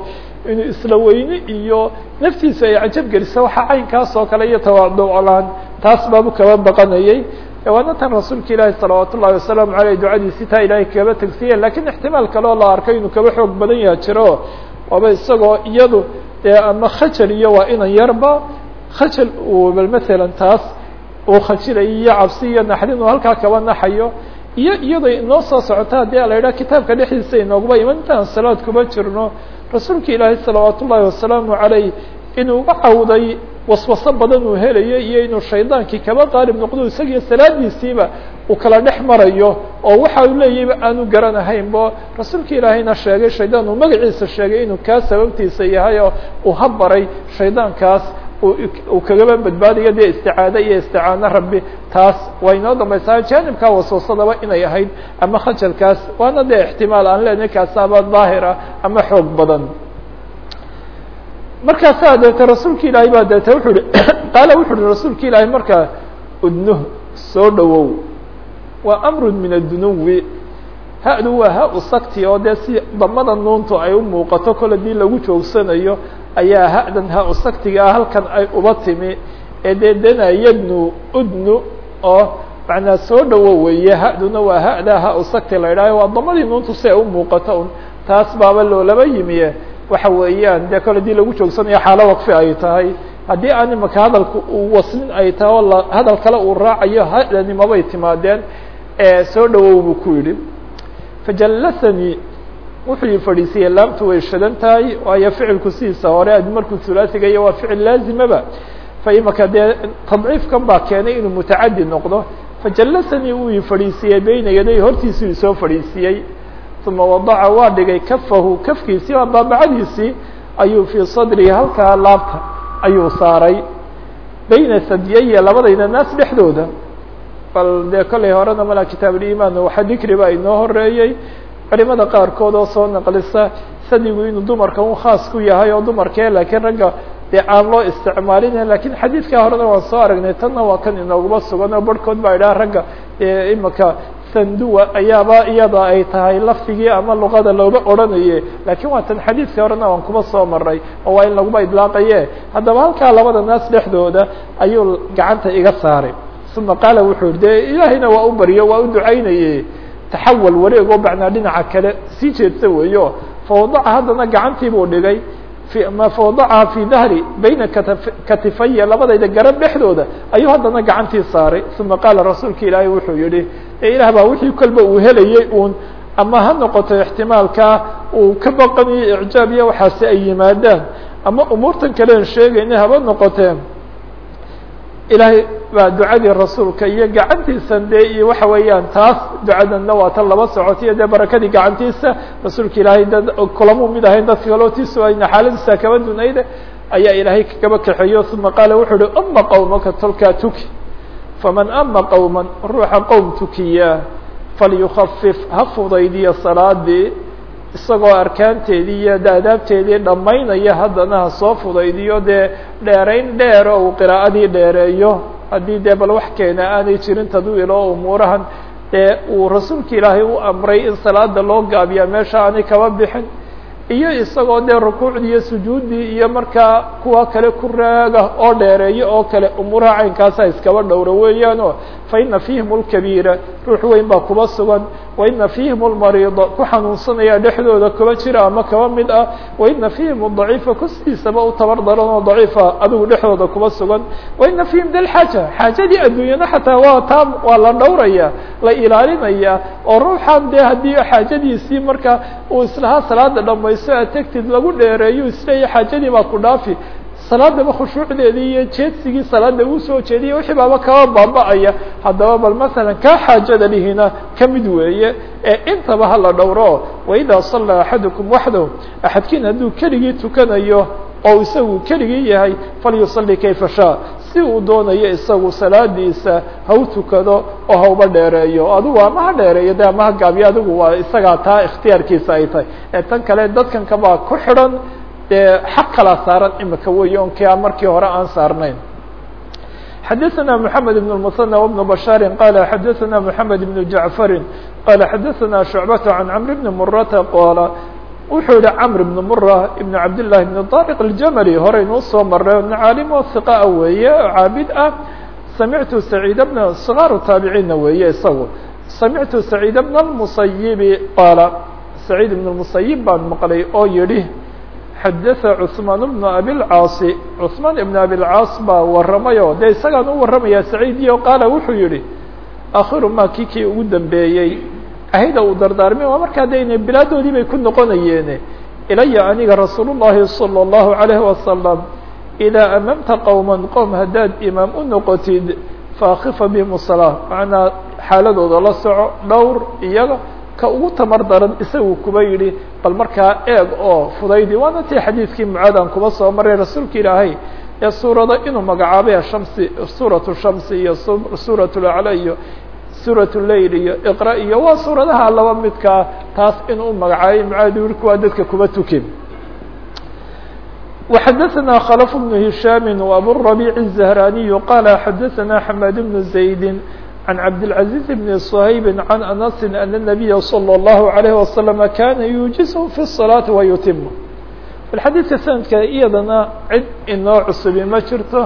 inuu isla weyne iyo naftiisa ay cajab geliso waxaa caynkaas oo kale iyo tawaaduclaan taas baabu kaba baqanayay. Waana rasuulka ilaahi salawaat ullahi wasalaamu aleyh ducadiisi taa ilahay kaba tegsiye lakiin ixtimaal kaleo la arkay inuu kaba xoog badan yaha jiro. Waaba isagoo iyadu dee ama khajal iyo waa inan yarba khajal uu bal taas uu khajilayo iyo cabsi iyo naxdin uu halkaa kaba naxayo iyo iyado inoo soo socota haddii la yidhaha kitaabka dhexdiisa inooguba iman intaan salaad kuba jirno. Rasuulka ilaahi salawaat wasalaamu caleyh inuu uga cawday waswaso badan uu helayo iyo inuu shaydaankii kaba qaalib noqdo isagiyo salaadiisiiba uu kala dhex marayo oo waxa uu leeyayba aanu garanahaynbo rasuulka ilaahayna sheegay shaydaan uu magaciisa sheegay inuu kaa sababtiisa yahay oo uu habaray shaydaankaas uu kagaba badbaadayo dee isticaado iyo isticaano rabbi taas waa inoo dambaysaa. Jaanibkaa waswasadaba inay ahayd ama khajalkaas waana dee ixtimaal aan leenahay kaasaaba daahira ama xoog badan. Markaasaa deete rasuulka ilaahay baa deete wuxuu ihi qaala wuxu uhi rasuulka ilaahay markaa udnuh soo dhowow. Waa amrun min addunuwi ha-du waa ha usagti oo dee si damada nuuntu ay u muuqato kol lagu joogsanayo ayaa ha-dan ha usagtiga ah halkan ay uba timi. Ee dee yadnu udnu oo macnaa soo dhowo weeye ha-duna waa ha-da ha usagti la idhaayo waa damadii nuuntu si ay u muuqato un. Taas baaba loolaba yimiye. Waxa weeyaan dee haddii lagu joogsanayo xaalo waqfi ay tahay. Haddii aan imaka hadalka uu waslin ay tahay oo hadal kale uu raacayo ha-dani mabay timaadeen soo dhowow buu ku yidhi fajallasanii wuxuu i fadhiisiyey laamtu way shadan tahay waayo ficilku sidiisa hore markuu hulaasiga iyo waa ficil laazimaba fa imaka dee tadciifkan baa keenay inuu mutacadi noqdo fajallasanii uu i fadhiisiyey beyna yaday hortiisuu isoo fadhiisiyey uma wadaca waa dhigay kafahu kafkiisii waa baabacadiisii ayuu fii sadrihi halkaa laabta ayuu saaray beyna sadyaya labadayda naas dhexdooda bal dee kollay horena mala kitaabulimaan waxa dikri ba inoo horeeyey culimada qaarkood oo soo naqlisa sadigu inuu dumarka un khaas ku yahay oo dumarkee laakiin ragga dee aan loo isticmaalin lakiin xadiidkaa horena waan soo aragnay tanna waa kan inooguma sugan oo barhkood baa idhaha ragga imaka sanduwa ayaaba iyada ay tahay lafdigii ama luqada looga odhanaye lakiin waa tan xadiidkii horena waan kuma soo maray oo waa in laguba idlaaqaye haddaba halkaa labada naas dhexdooda ayuu gacanta iga saaray uma qaala wuxuu yihi de ilaahayna waa u baryo waa u ducaynaye taxawal wareeg oo bacnaa dhinaca kale sii jeedsa weeyo. Fawadaca haddana gacantii buu dhigay. Fawadacaha fi dahri bayna katifaya labadayda garab dhexdooda ayuu haddana gacantii saaray. Uma qaala rasuulka ilaahay wuxuu yihi ilaah baa wixii kolba uu helayey uun ama ha noqoto ixtimaalkaa uu ka baqanayo icjaab iyo waxaasi ay yimaadaan. Ama umuurtan kalean sheegayna haba noqoteen ilaahay baa ducadii rasuulka iyo gacantiisan dee iyo waxa weeyaan taas ducadanna waa tan laba socotiyo dee barakadii gacantiisa rasuulka ilaahay dad kulamuu mid ahayn dadka kalootiisu ayna xaaladiisa kaba dunayde ayaa ilaahay kaba kaxeeyo. Uma qaala wuxuu uhi ama qowmaka tolkaa tuki faman ama qowman ruuxa qowm tukiya falyukafif ha fudaydiya salaadii isagoo arkaanteedii iyo daadaabteedii dhammaynaya haddana ha soo fudaydiyo dee dheerayn dheer oo uu qiraa'adii dheereeyo. Haddii dee bal wax keena aanay jirin tadwiil oo umuurahan dee uu rasuulka ilaahay u amray in salaada loo gaabiyaa meesha aanay kaba bixin iyo isagoo dee rukuucdii iyo sujuuddii iyo markaa kuwa kale ku raaga oo dheereeyo oo kale umuuraha caynkaasa iskaba dhowro weeyaano fa ina fiihim اlkabiira ruux weyn baa kuba sugan wa ina fiihim اlmariida ku xanuunsanaya dhexdooda kuba jira ama kaba mid ah wa ina fiihim اdaciifa kustiisaba u tabar daran oo daciifa adigu dhexdooda kuba sugan wa ina fiihim dalxaaja xaajadii adduunyana xataa waa taa waa la dhowraya la ilaalinaya oo ruuxan dee haddii xaajadiisii marka uu islahaa salaada dhamaysto atagtid lagu dheereeyo isleeya xaajadii baa ku dhaafi. Salaadaba khushuucdeedii iyo jeedsigii salaada uu soo jeediya wixii baaba kaba baaba-aya. Haddaba bal masalan kaa xaajada lihina ka mid weeye ee intaba hala dhowro. Waidaa sallaa axadukum waxdahu axadkiin hadduu keligii tukanayo oo isagu keligii yahay falyusalli kayfa shaa si uu doonayo isagu salaadiisa ha u tukado oo hauba dheereeyo adigu ama ha dheereeyo de ama ha gaabiyo adigu waa isagaa taa ikhtiyaarkiisa ay tahay ee tan kale dadkan kabaa ku xidhan dee xaq kalaa saaran imika weeye on kia markii hore aan saarnayn xadaثna mحamed بن المثنى وبن بشhاr qال xadaثna mحamed بن جaعفr qال xadaثna شhuعبة عن cمر بن mرة qاl wuxuu yihi cمر بن mرة بن cabd للhi بن طارق الجmلي horeynuu soo maray ن caalim oo ثiقa weeye caabid ah samictu سعيid بن صغاar taaبiciinna weeye isagu samictu سعيid بن المصyب qاl سعيid بن المصyب baan maqlay oo yihi xadaثa cثmaan بن abilcaas cثmaan ibn abilcaas baa waramayo dee isagaan u warramaya saciidiyo qaala wuxuu yihi akhiru ma kii kii ugu dambeeyey ahida uu dardaarmay waa markaa de ina bilaadoodii bay ku noqonayeene ilaya aniga rasuul الlahi salى الlahu عalيه wasalam idaa amamta qowma qowm haddaad imaam u noqotid faakhifa bihim الsalaa macnaa xaaladooda la soco dhowr iyaga ka ugu tamar daran isagu kuba yidhi bal markaa eeg oo fudaydi waana tii xadiidkii mucaadaan kuba soo maray rasuulka ilaahay ee suurada inuu magacaabay shamsi suuratu shamsi iyo suurat lacla iyo suurat leyl iyo iqra iyo waa suuradaha laba midkaa taas inuu u magacaabay mucaadi wirku waa dadka kuba tukin وxadaثna khلف بن هiشhاm وabالربيع الزهراني qال xadaثna حماد بن زaيد عن عبدالعزيز بن صهيب عن أنس أن النبي صلى الله عليه وسلم كان يuجiزه في الصلاة ويتم xadيثka سندka iyadana cid inoo cusbi ma jirto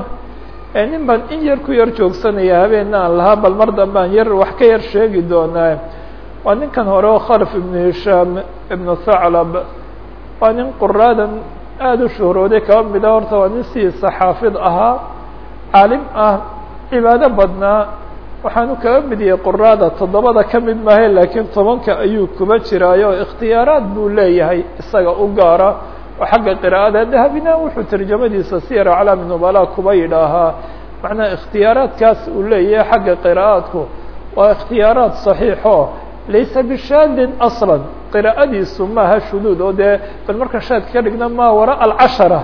E, nin baan in yar ku yar joogsanaya habeenna aan lahaa bal mar dambaan yar wax ka yar sheegi doonaa. Waa ninkan hore oo khalf ibnu hishaam ibnu thaclab waa nin quraadan aada u shuhrooday kaba mida ah horta waa nin sidiisa xaafid ahaa caalim ah cibaado badnaa. Waxaanu kaga mid yahay quraada toddobada ka mid maahay laakiin tobanka ayuu kuba jiraayo. Ikhtiyaaraad buu leeyahay isaga u gaara oo xagga qiraa'ada dahabina wuxuu tarjamadiisa siyar aclaami nubala kuba yidhaahaa macnaa ikhtiyaaraadkaas uu leeyahay xagga qiraa'aadku waa ikhtiyaaraad saxiixo laysa bishaadin aslan. Qiraa'adiisu maaha shuduud oo dee bal marka shaadka ka dhigna ma wara alcashara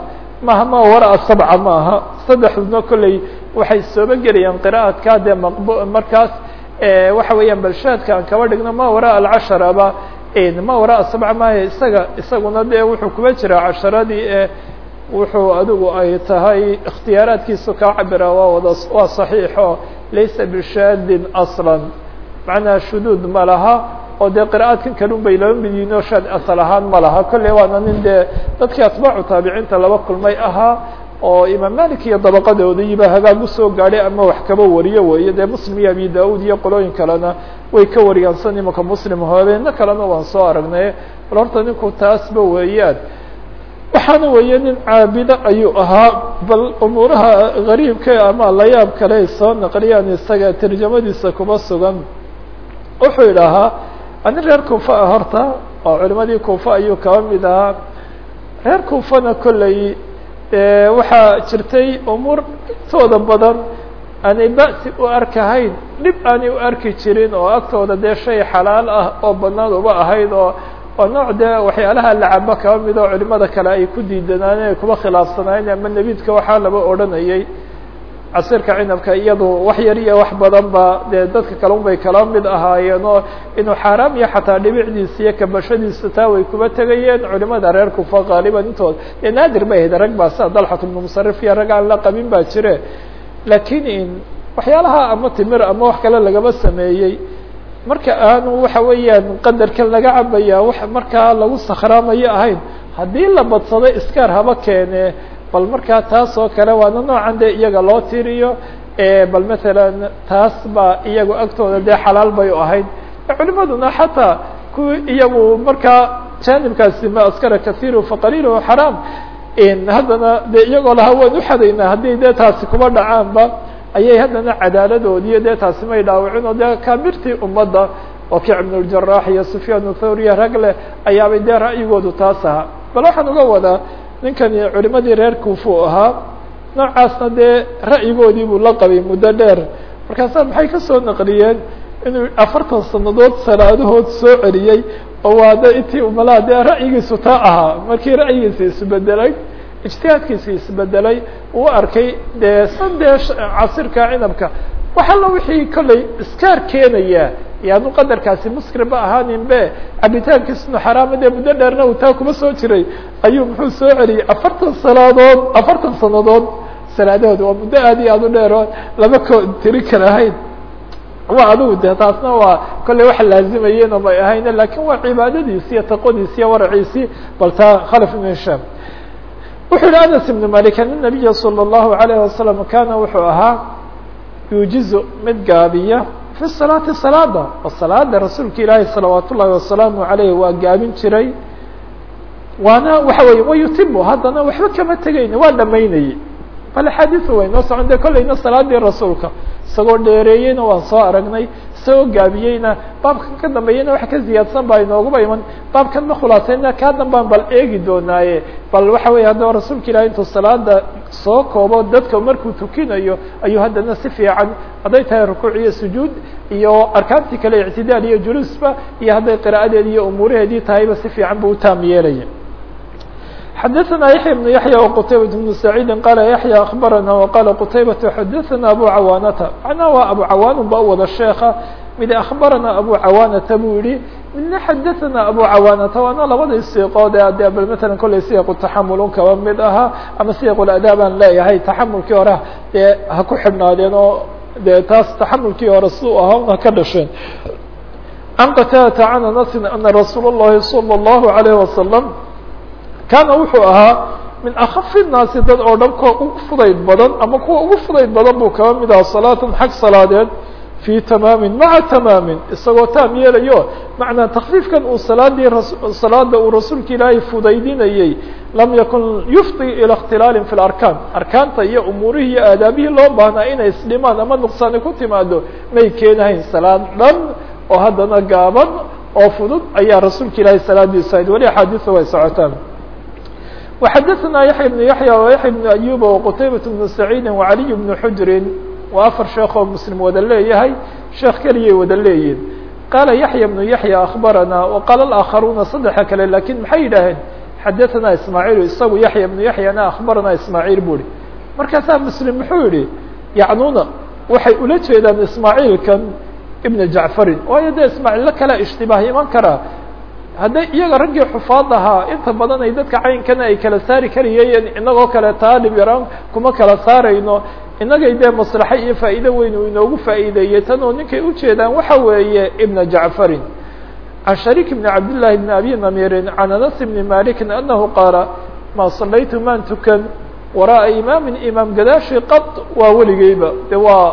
maaha ma wara asabca maaha. Saddexduna kolley waxay sooba gelayaan qira'aadka dee markaas waxa weeyaan balshaadka aan kaba dhigno ma wara alcasharaba ma wara asabca maaha isaga isaguna dee wuxuu kuba jiraa casharadii ee wuxuu adigu ay tahay ikhtiyaaraadkiisu kaa cabira waa wada waa saxiixo laysa bishaadin aslan. Macnaha shuduud ma laha oo dee qira'aadkan kalun bay laba mid yihiin oo shaad asal ahaan ma laha. Kolley waana nin dee dadkii atbaacu taabiciinta laba kulmay ahaa oo imaam malik iyo dabaqadoodiiba hagaag u soo gaadhay ama wax kaba wariyo weeye. Dee muslim iyo abi da'ud iyo qolooyin kalena way ka wariyaan imanka muslim habeeno kalena waan soo aragnay. Bal horta ninku taasba weeyaan. Waxaana weeye nin caabido ayuu ahaa. Bal umuuraha gariibka ama layaab kale soo naqliyaan isaga tarjamadiisa kuma sugan. Wuxuu idhaahaa ani reer kuufa ah horta. Oo culimadii kuufa ayuu kaba mid ahaa. Reer kuufana kolley waxaa jirtay umuur intooda badan aanay ba'si u arkahayn dhib aanay u arki jirin oo agtooda dee shay xalaal ah oo banaan uba ahayd oo oo nooc dee waxyaalaha lacaba mid oo culimada kale ay ku diidanaayeen ay kuba khilaafsanaayeen ama nebiidka waxaa laba odhanayay casiirka cinabka iyadu wax yar iyo wax badan ba dee dadka kale un bay kala mid ahaayeen oo inuu xaaraam iyo xataa dhibicdiisa iyo kabashadiisa taa way kuba tegayeen. Culimada reer kufa qaaliban intooda dee naadir bay ahayd rag baa sida dalxat ibnu musarif iyo rag aan la qabin baa jire. Laakiin in waxyaalaha ama timir ama wax kale lagaba sameeyey. Marka aanu waxa weeyaan qadarkan laga cabaya wax markaa lagu sakhraamayo ahayn haddii la badsado iskaar haba keene bal markaa taas oo kale waana noocan dee iyaga loo tiriyo bal matalan taas baa iyagu agtooda dee xalaal bay ahayd. Culimaduna xataa kuwi iyagu markaa janibkaasi ma askara kasiiru faqaliilu xaraam. Haddana dee iyagoo lahaa waan uxadaynaa haddii dee taasi kuma dhacaanba ayay haddana cadaaladoodiiyo dee taasi may dhaawicin oo dee kaabirtii ummadda wakiic ibn اljarax iyo sufyaan thawriya rag leh ayaabay dee ra'yigoodu taas ahaa bal waxaan uga wadaa ninkani culimadii reer kuufu ahaa noocaasna dee ra'yigoodii buu la qabay muddo dheer. Markaasa maxay ka soo naqliyeen inuu afartan sanadood salaadahood soo celiyey oo waa de intii umalaha dee ra'yigiisu taa ahaa. Markii ra'yigiisa isbedelay ijtihaadkiisa isbedelay uu arkay dee san casirka cinabka. Wax alla wixii kollay iskaar iyo adu qadarkaasi muskir ba ahaanin be cabitaankiisna xaraama dee muddo dheerna uu taa kuma soo jiray. Ayuu muxuu soo celiyey afartan salaadood afartan sanadood salaadahood waa muddo aad iyo aad u dheeroo lama ko tiri kala ahayn. Waa adigu dee taasna waa kolley waxa laazimayeen oomay ahayne laakiin waa cibaadadiisi iyo taqwadiisi iyo waraciisii bal taa khalaf ibn wuxuu yihi anas ibn malik an nabiya salى اllahu alayh wasalam kana wuxuu ahaa yuujizu mid gaabiya fi salaati salaada oo salaada rasuulka ilaahi salawaat ullahi wasalaamu alayh waa gaabin jiray waana waxa weye wayutimu haddana waxba kama tegayni waa dhamaynayey bal axaadiu way noo socon de kollayna salaadii rasuulka isagoo dheereeyeyna waan soo aragnay isagoo gaabiyeyna baabkan ka dambeeyeyna wax ka ziyaadsan baa inooguba iman baabkan ma khulaasayna kaa dambaan bal eegi doonaaye. Bal waxa weye haddaba rasuulka ilahi intuu salaada soo koobo dadka markuu tukinayo ayuu haddana si fiican hadday tahay rukuuc iyo sujuud iyo arkaantii kale ictidaal iyo juluusba iyo hadday qira'adeedi iyo umuuraheedii tahayba si fiican buu utaam yeelaya xdثna يحyى بن يحyى وqتaybة بن سعيid qال يحyى أخبرnا وqال qتaybة xdثna أbو cawاnةa معنaa waa أbو cawاn ba wada شheeka mid أخبرnا أbو cawاnةa buu yihi midna xdثna أbو cawاnةa waana labadii siqood e de bal mثala kolley siyq تaxamul kaba mid ahaa ama siyq الأdاab aan leeyahay taxamulkii hore dee ha ku xidhnaadeen oo de taas taxamulkii hore siduu ahaa ha ka dhasheen عن qتاdة عن أنس أنa رasuul الlahi صلى الله عليه وسلم kaana wuxuu ahaa min akafi الnaasi dad oo dhan kuwa ugu fudayd badan ama kuwa ugu fudayd badan buu kaba mid aha salaatan xag salaadeed fii tamaamin maca tamaamin isagoo taam yeelayo macnaa takfiifkan uu salaadii salaada uu rasuulka ilaahay fudaydinayey lam yakun yufdi ilى اkhtilaalin fi اlarkaan arkaanta iyo umuurihii iyo aadaabihii loo baahnaa inay isdhimaan ama nuqsaani ku timaado may keenahayn salaad dhan oo haddana gaaban oo fudud ayaa rasuulka ilaahay salaadiisa ahayd weli axaadiisa way socotaan وxdثna يحyى بن يحyى ويحyى بن أيوب وqتaybة بن سعيid وعلي بن حجri waa afar sheekh oo mslim wada leeyahay sheekh keliyay wada leeyihin qاla يحyى بن يحyى أخبرnا وqال الآkخaرuنa saddexa kale lakin maxay yidhaaheen xadثna ismاعيل isagu يحyى بن يحyana أخبرnaa ismاعيل bu hi markaasaa mslim muxuu yihi yacnuna waxay ula jeedaan ismاعيilkan iبن جaعفarin waayo de ismاعيل la kala اشتibah iman karaa hadday iyaga raggii xufaad ahaa inta badan ay dadka caynkana ay kala saari karayeen inagoo kale taalib yaraan kuma kala saarayno. Inagay dee maslaxo iyo faa'iido weyn uu inoogu faa'iideeyey tan oo ninkay ujeedaan waxa weeye ibna jacfarin. Can shariik bni cabdillahi bni abi namirin can anas bni malikin anahu qaala maa salaytu maan tukan? Wara'a imaamin imaam gadaashi qad waa weligeyba de waa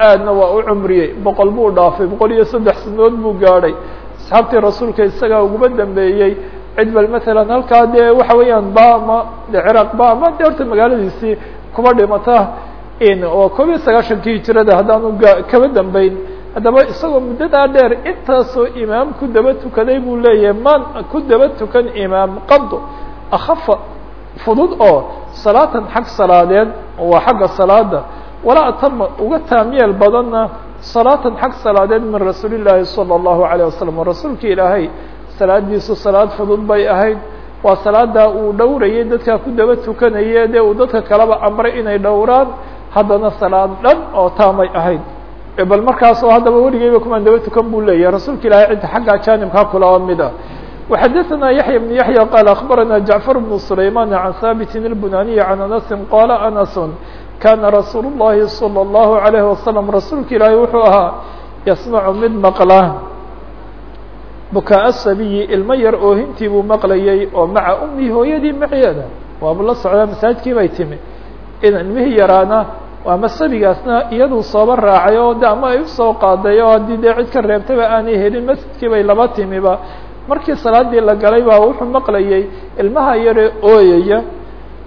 aadna waa u cumriyey boqol buu dhaafay boqol iyo saddex sanadood buu gaadhay asxaabtii rasuulka isagaa uguma dambeeyey. Cid bal matalan halkaa dee waxa weeyaan ba ama de ciraaq ba ama de horta magaaladiisii kuba dhimata. Oo koob iyo sagaashankii hijirada haddaanu kaba dambeyn haddaba isagoo muddadaa dheer intaasoo imaam ku daba tukaday buu leeyahay maan ku daba tukan imaam qado akafa fudud oo salaatan xag salaadeed waa xagga salaada walaa atama uga taamyeel badanna salaatan xag salaadeed min rasuuli llaahi salى اllahu عalيه wasalam rasuulka ilaahay salaadiisu salaad fudud bay ahayd waa salaada uu dhowrayay dadkaa ku daba tukanaya dee uu dadka kaleba amray inay dhowraan haddana salaad dhan oo taamay ahayd bal markaasoo haddaba weligeyba kumaan daba tukan buu leeyahay rasuulka ilahay cidda xagga jaanibkaa kulaba mid ah وxadثna yaحyى بن yaحyى qال أخbarana جaعفر بن سlayman عan haaبt البunaniي عan أنس qala أنس kana rasuul الlahi صلى الlaه عليه وasلم rasuulka ilaahi wuxuu ahaa yasmc mid maqla bukaaء الsabiyi ilmo yar oohintii buu maqlayay oo maca umii hooyadii maceeda waabu la socdaa masaajidkii bay timi in ilmihii yaraana ama sabigaasna iyaduu sooba raacay oo de ama ay usoo qaaday oo haddii dee cid ka reebtaba aanay helin masjidkii bay laba timiba markii salaadii la galay baa wuxuu maqlayay ilmaha yare ooyaya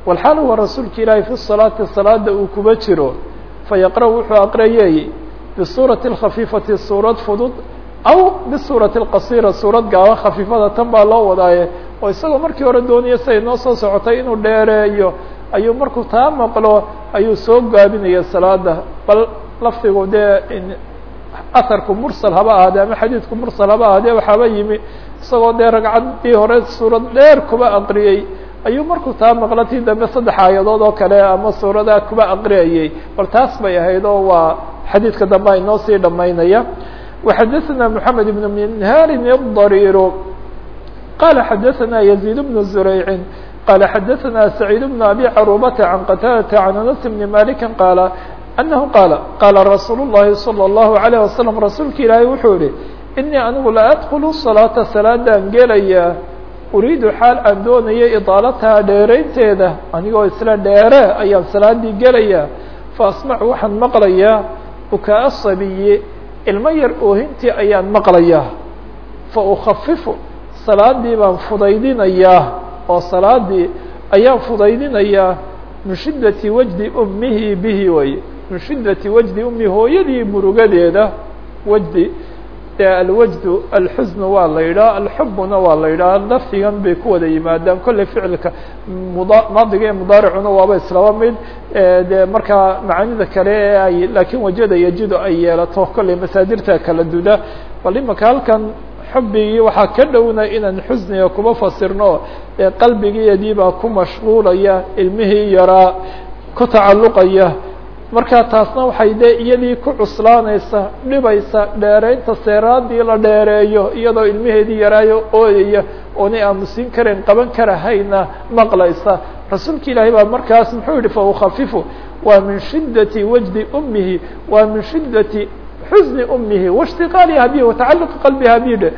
walxaal huwa rasuulka ilaahi fi salaati salaada uu kuba jiro fayaqra' wuxuu aqriyay bisuurati اlkhafiifati suurad fudud aw bisuurati اlqasira suurad gaaba khafiifada tan baa loo wadaaye oo isagoo markii hore doonaya siday noo soo socotay inuu dheereeyo ayuu markuu taa maqlo ayuu soo gaabinaya salaada bal lafdigu dee aharku mursal haba ahaadee ama xadiidku mursal haba ahaadee waxaaba yimi isagoo dee ragcaddii hore suurad dheer kuba aqriyey ayuu markuu taa maqlo tii dambe saddex aayadood oo kale ama suuradaa kuba aqriyayey bal taas bay ahayd oo waa xadiidka dambe ay noo sii dhamaynaya وxadثna محamed بن minhاri الضريr qala xadثna يزيد بن زريع qال xadثna سعيد بن أbي cروبة عن qتاadة عن أنس بن مالك qاaل أنه qاaل qاla رasuuل اللhi صلى الله عليه وسلم rasuulka ilaahay wuxuu yihi إنii anigu la أdkل الصلاaةa salaadaan gelaya uriidu xaal aan doonayay idaalataha dheeraynteeda anigoo isla dheere ayaan salaadii gelaya fa asmacu waxaan maqlayaa bukaa sabiye ilmo yar oohintii ayaan maqlayaa fa ukhafifu salaadii baan fudaydinayaa oo salaadii ayaan fudaydinayaa min shiddati wajdi ummihi bihi way min shiddati wajdi ummi hooyadii murugadeeda wajdi dee alwajdu alxusnu waa la yidhaha alxubuna waa la yidhaha lafdigan bay ku wada yimaadaan. Kolley ficilka muda maadiga ee mudaaricuna waaba islaba mid dee markaa macaanida kale ee ay laakiin wajada yajidu ay yeelato kolley masaadirta kala duda. Bal imanka halkan xubbigii waxaa ka dhowna inaan xusniga kuma fasirno ee qalbigeediibaa ku mashquulaya ilmihii yaraa ku tacalluqaya marka taasna waxay dee iyadii ku cuslaanaysa dhibaysa dheeraynta seeraadii la dheereeyo iyadoo ilmaheedii yaraayo ooyaya oonay aamusin karayn qaban karahayna maqlaysa. Rasuulka ilaahay baa markaas muxuu yihi faukhafifu waa min shiddati wajdi ummihi waa min shiddati xusni ummihi waishtiqaaliha bihi watacalluqi qalbiha bihi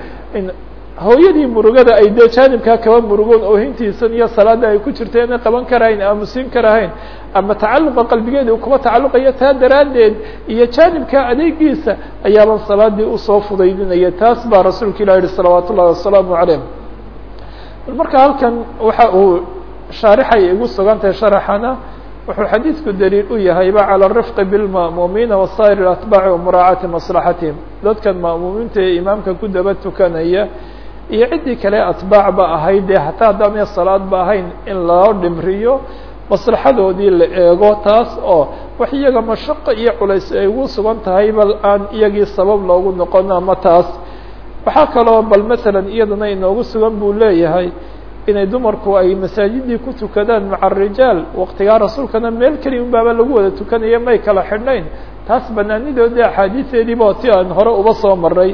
hooyadii murugada ay dee jaanibkaa kaba murugoon oohintiisan iyo salaada ay ku jirteena qaban karahayn aamusiin karahayn ama tacaluqa qalbigeeda uu kuba tacaluqayo taa daraaddeed iyo jaanibka adeegiisa ayaaban salaadii u soo fudaydinaya. Taas baa rasuulka ilah yihi salawaat ullahi wasalaamu calayh marka halkan waxa uu shaarixay igu sugan tahay sharaxana wuxuu xadiidku daliil u yahayba calى rifqi bilma'muumiina wasaa'ir atbaaci wa muraacati maslaxatihim. Dadkan ma'muumiinta ee imaamka ku daba tukanaya iyo ciddii kale atbaacba ahayd dee hataa haddaanay salaadba ahayn in loo dhimriyo maslaxadoodii la eego taas oo wax iyaga mashaqo iyo culays ay ugu sugan tahay bal aan iyagii sabab loogu noqon ama taas. Waxaa kaloo bal masalan iyadana inoogu sugan buu leeyahay inay dumarku ay masaajidii ku tukadaan maca arijaal waktigaa rasuulkana meel keliya un baaba lagu wada tukanaya may kala xidhnayn. Taas banaanidoodii axaadiiseediiba oo aan hore uba soo maray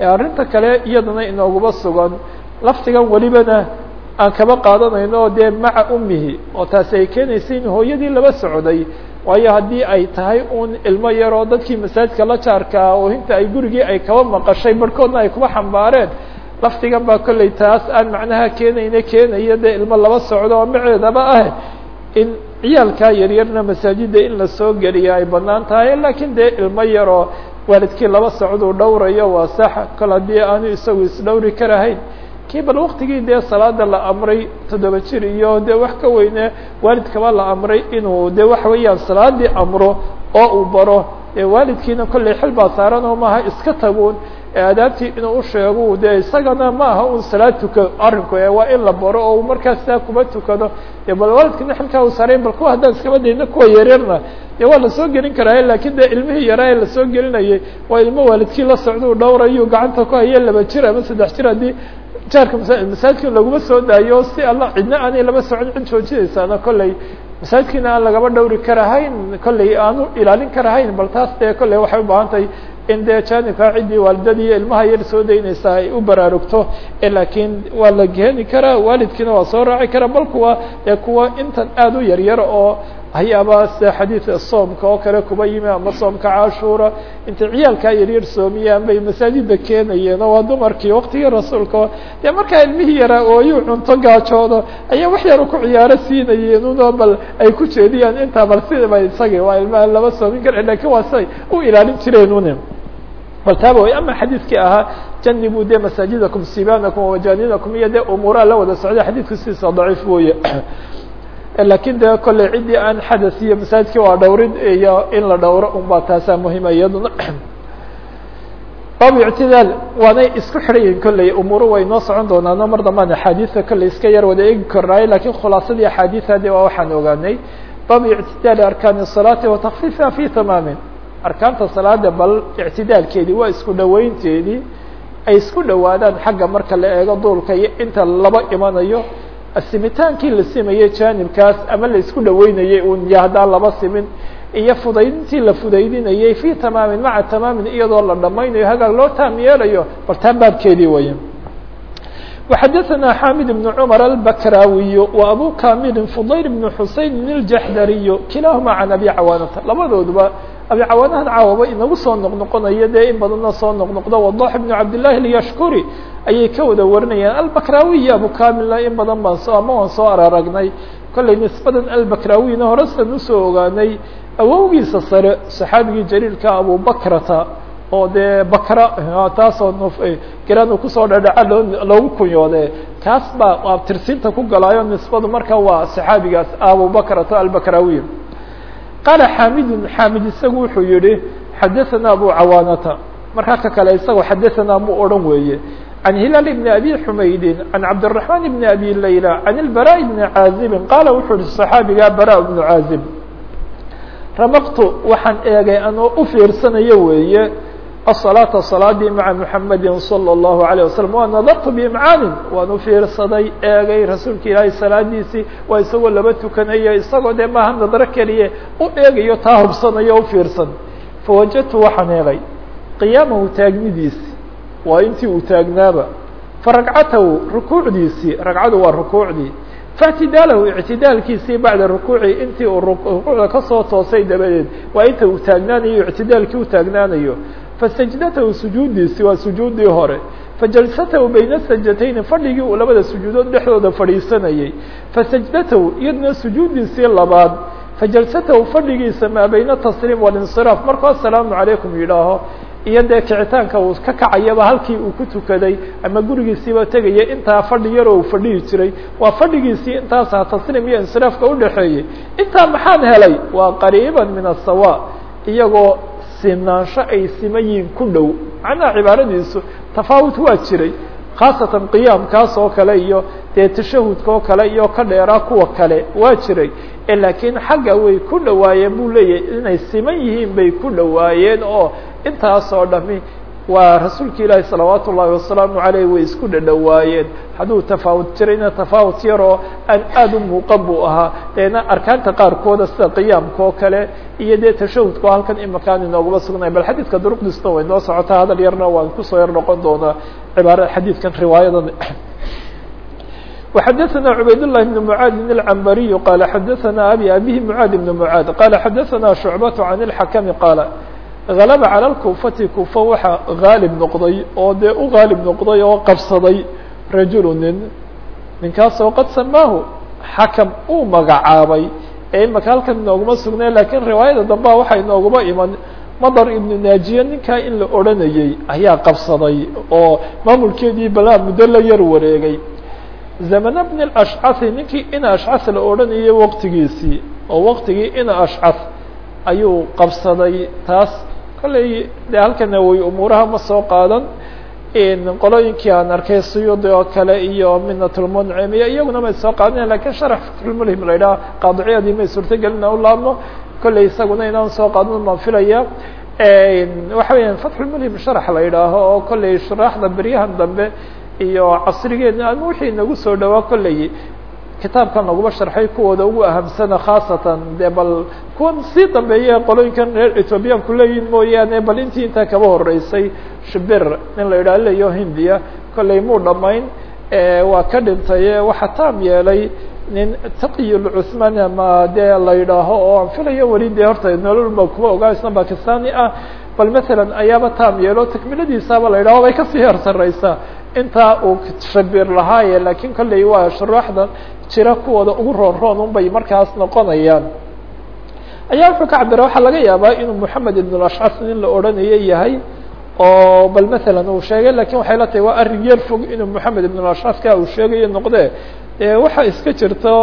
arrinta kale iyadana inooguba sugan laftigan welibana aan kaba qaadanayno dee maca ummihi oo taasi ay keenaysa in hooyadii laba socday. Waayo haddii ay tahay un ilmo yaroo dadkii masaajidka la jaarkaa oo inta ay gurigii ay kaba maqashay barhkoodna ay kuba xambaareen. Laftigan baa kolley taas aan macnaha keenayna keenaya dee ilmo laba socdo oo maceedaba ah. In ciyaalkaa yaryarna masaajida in la soo geliya ay bannaan tahay laakiin dee ilmo yaroo waalidkii laba socduu dhowrayo waa sax kol haddii aanu isagu isdhowri karahayn. Kii bal waktigii dee salaada la amray toddoba jir iyo dee wax ka weyne waalidkaba la amray inuu dee waxa weeyaan salaadii amro oo uu baro. Dee waalidkiina kollay xil saaran oo maaha iska taguun aadaabtii inuu usheego dee isagana ma aha un salaad tuka arrinku e waa in la baro oo markaas saa kuma tukado. Dee bal waalidkina xilkaa uu saarayn bal kuwa haddaan iskaba dayna kuwa yaryarna. Dee waa la soo gelin karaa laakiin dee ilmihii yaraa ee la soo gelinayay waa ilmo waalidkii la socda u dhowrayo gacanta ku haya laba jir ama saddex jir haddii jaarka masaajidka laguma soo daayo si alla cidna aanay laba socon cid joojinaysaana kolley masaajidkiina aan lagaba dhowri karahayn kolley aanu ilaalin karahayn bal taas dee kolley waxay u baahan tahay in dee jaanibkaa ciddii waalidadii ilmaha yar soo daynaysaa ay u baraarugto laakiin waa la keeni karaa waalidkiina waa soo raaci karaa bal kuwa dee kuwa intan aada u yaryar oo hayaaba sida soomka oo kale kuba yimi ama soomka cashuura intay ciyaalkaa yaryar soomiyaan bay masaajida keenayeen oo waa dumarkii waktigii rasuulka dee markaa ilmihii yaraa ooyuu cunto gaajoodo ayaa wax yar ku ciyaaro siinayeen uno bal ay ku jeediyaan. Intaa bal sidaba isagii waa ilmaha lama soomin kara laakiin waa siday u ilaalin jireen une bal taaba way ama xadiidkii ahaa janibuu dee masaajidakum sibanakum wajaninakum iyo dee umuuraha la wada socda xadiidku sidiisa daciif wooye laakiin dee kolley ciddii aan xadas iyo masaajidkii waa dhowrin iyo in la dhowro unbaa taasaa muhima iyaduna baabu ictidaal waanay isku xidhayihin kolley umuuru way noo socon doonaano mar dambaan axaadiida kolley iska yar wada eegi kornaaye laakiin khulaasadii axaadiida de waa waxaan ogaanay baabu ictidaali arkaani salaati wa takfiifiha tamaamin arkaanta salaada bal ictidaalkeedii waa isku dhoweynteedii ay isku dhowaadaan xagga marka la eego duulka iyo inta laba imanayo simitaankii la simayey jaanibkaas ama la isku dhaweynayey un iyo haddaan laba simin iyo fudaydintii la fudaydinayey fi tamaamin maca tamaamin iyadoo la dhamaynayo hagaag loo taam yeelayo bal taa baabkeedii waya وxadثna xamid بن cmر البkrاwiy وabu kamilin fضayl بن xuseyn الjaxdariy kilahuma can abi cawaanata labadooduba abi cawaanahan caawaba inagu soo noqnoqonayo dee in badanna soo noqnoqdo. Wadax ibnu cabdillahi alyashkuri ayay ka wada warinayaan albakrawi iyo abukamilla in badan baan so ama soo araragnay kollay nisbadan albakrawina horesan u soo ogaanay. Awowgiisa sare saxaabigii jaliilka abubakrata oo de bakra ah, taasoo ngaraan eh, ku soo dhadhaca loogu kunyoode kaas baa tirsinta ku galaayo nisbadu marka waa saxaabigaas abubakrata albakrawi qaala xamidun xamid isagu wuxuu yihi xadaثana abu cawaanata markaa ka kale isagoo xadaثana mu odhan weeye عن هلال بن أبي حمyد عن عبدالرحمن بن أبي ليلى عن البراء بن عازب قال wuxuu hi صحاaبiga براء بن عازب رمqت waxaan eegay anoo ufiirsanayo weeye الصلاaةa صلاadii mعa محمد صلى الله عليه وسلم wa نdرت بإمعاaن waan ufiirsaday eegay rasuulka ilaahay salaadiisii waa isagoo laba tukanayo isagoo de maaha nadro keliye u eegayo taa hubsanayo ufiirsan فawajadtu waxaan helay قiyaamahu taagnidiisi waa intii uu taagnaaba faragcatahu rukuucdiisii ragcadu waa rukuucdii faاctidaalahu ictidaalkiisii bacda rukuuci intii uu rukuucda kasoo toosay dabadeed waa inta uu taagnaanayo ictidaalkii u taagnaanayo fasajdatahu sujuudiisii waa sujuudii hore. Fajalsatahu bayna sajdatayn fadhigii uu labada sujuudood dhexdooda fadhiisanayey fasajdatahu iyadna sujuudiisii labaad. Fajalsatahu fadhigiisa maa bayna tasliim walinsiraaf markuu asalaamu calaykum yidhaaho. Iyo dee kicitaanka uu ka kacayaba halkii uu ku tukaday ama gurigiisiiba tegaya intaa fadhi yaroo uu fadhihi jiray. Waa fadhigiisii intaasa tasliim iyo insiraafka udhexeeyey intaa maxaan helay? Waa qariiba min asawa iyagoo sinaansho ay simayiin ku dhow. Macnaha cibaaradiisu tafaawut waa jiray khaasatan qiyaamkaas oo kale iyo dee tashahudka oo kale iyo ka dheeraa kuwa kale waa jiray. Laakiin xagga way ku dhowaayeen buu leeyahay inay siman yihiin bay ku dhowaayeen oo intaasoo dhami waa rasuulka ilaahi salawaat ullaahi wasalaamu aleyh way isku dhadhowaayeen hadduu tafaawut jirayna tafaawut yaroo aan aada u muuqan buu ahaa deena arkaanta qaarkooda sida qiyaamka oo kale iyo dee tashahudka oo halkan imakaan inooguma sugnay bal xadiidka duruqdiisna way noo socotaa hadal yarna waan kusoo yar noqon doonaa cibaara xadiidkan riwaayadan وxdثna عbayd اللh بن معاad العنbري qال xdثna abي abيه معاad بن معاad qال xdثna شعبة عن الحكم qال halaba cala lkufati kufa waxaa haalib noqday oo dee u haalib noqday oo qabsaday rajulu nin ninkaasoo qad samaahu xakam uu magacaabay ee imaka halkan nooguma sugnay lakiin riwaayada dambea waxay nooguma iman madar ibnu naajiye ninkaa in la odranayey ayaa qabsaday oo maamulkeedii balaa muddo la yar wareegay zamana bn ashcahi ninkii ina ashcath la odranayay waqtigiisii oo waqtigii ina ashcath ayuu qabsaday taas kolley dee halkana way umuuraha ma soo qaadan. Qolooyinkii aan arkay suyuudi oo kale iyo minatulmuncim iyo iyaguna may soo qaadanayan laakiin sharax fatxulmulhim la idhaha qaadiciyadii may suurtagelina u laabno. Kolley isaguna inaan soo qaadan baan filaya. Waxa weeyaan fatxulmulhim sharax la idhaaho oo kolley shuraaxda beryahan dambe iyo casrigeedna ama wixii nagu soo dhawaa kolley kitaabkan laguma sharxay kuwooda ugu ahamsana khaasatan dee bal kuwan sii dambeeye qolooyinkan reer ethoobiyaanku leeyihiin mooyaane bal intii intaa kaba horeysay shibir nin la leyo hindiya kolley muu dhamayn waa ka dhintaye waxaa taam yeelay nin taqiyulcuthman ama dee la yidhaaho oo aan filayo weli dee horta nololba kuma ogaa isna bakistani ah bal matsalan ayaaba taam yeelo takmiladiisaaba la yidhaho bay ka sii heer sareysaa uu shabir lahaaye laakiin kolley waa shuruuxda jira kuwooda ugu roon roon un bay markaas noqonayaan. Ayaa wuxuu ka cabira waxaa laga yaabaa inuu moxamed ibn ashcas nin la odhanayo yahay oo bal matsalan uu sheegay laakiin waxay la tahay waa arrin yar fog inuu moxamed ibn ashcaska uu sheegayo noqde waxaa iska jirto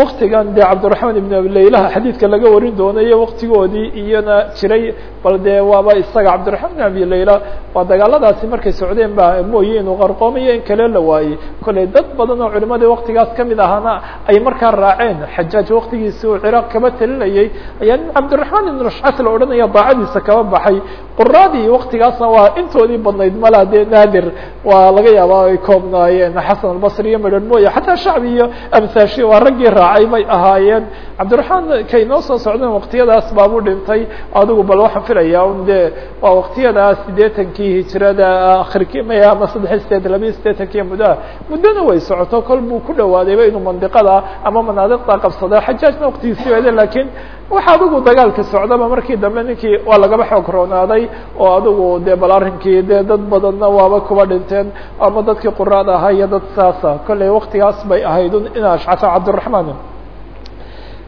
waktigan dee cabdiraxmaan ibn abilaylaha xadiidka laga warin doonaya waqtigoodii iyona jiray bal dee waaba isaga cabdiraxmaan ibn abilayla waa dagaaladaasi markay socdeen ba mooye inuu qarqoomayo in kale la waayey kolley dad badan oo culimadii waktigaas ka mid ahaana ay markaa raaceen. Xajaaj waqtigiisi uu ciraaq kaba talinayay ayaa nin cabdiraxmaan ibn rushcas la odhanaya daacadiisa kaba baxay. Quraadii waqtigaasna waa intoodii badnayd mala dee naadir. Waa laga yaabaa ay koobnaayeen. Xasan albasri iyo medhan mooye xataa shacbi iyo amsaashi waa raggii raacay bay ahaayeen. Cabdiraحmaan kay noo soo socdeen waktiyadaas baabu dhintay. Adigu bal waxaan filaya un de waa waktiyadaas sideetankii hijirada akhirkii maya ama saddex sideed labiya sideetankii muddoa muddona way socoto kol buu ku dhawaadayba inuu mandiqada ama manaadiqda qabsada xajaajna waktigiisi wede laakiin waxa adigu dagaalka socdaba markii dambe ninkii waa lagaba xoog roonaaday oo adigu de bal arrinkii de dad badanna waaba kuba dhinteen ama dadkii quraada ahaa iyo dad saasa. Kolley waktigaas bay ahayd in ashcafa cabdiraحmaan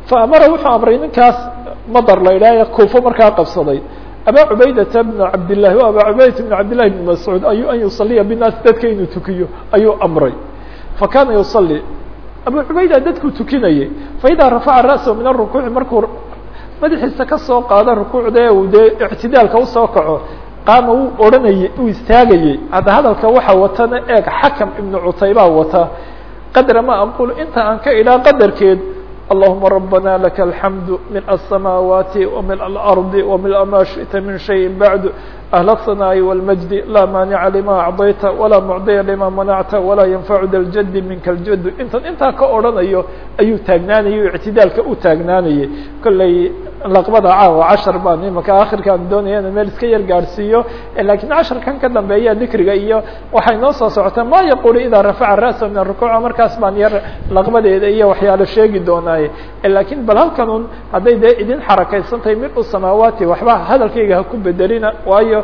fa amara wuxuu amray ninkaas madar la idhaha kuufo markaa qabsaday. Abaa cubaydata bna cabdillahi o abaa cubaydata cabdillahi bn mascuud ayu an yusaliya binaas dadka inuu tukiyo ayuu amray. Fa kana yusali abu cubayda dadkuu tukinayay. Faidaa rafaca ra'sahu min arukuuci markuu madaxiisa ka soo qaada rukuucda uu dee ictidaalka u soo kaco qaama wuu odhanayey uu istaagayey hadda hadalka waxaa watana eeg xakam ibnu cutaybaa wata qadra ma anqulu inta aan ka idhaa qadarkeed allahuma rabbana laka alxamdu mil aلsamaawaati wa mil alardi wa mil ma shita min shayin bacdu أهل الصناع والمجد لا مانع لما أعطيت ولا معطي لما منعت ولا ينفع ذا الجد منك الجد inta intaa ka odhanayo ayuu taagnaanayo اعtidaalka u taagnaanayay kolley laqbada caawa cashar baan imaka akhirkaan doonaya ina meel iska yar gaadhsiiyo lakin casharkan ka dambeeya dikriga iyo waxay noo soo socotaa ma yaqulu idaa rafaca ra'sa min arukuuc markaas baan yar laqbadeeda iyo waxyaalo sheegi doonaaye lakin bal halkan un hadday dee idin xarakaysan tahay mid u samaawaati waxba hadalkayga ha ku bedelina waayo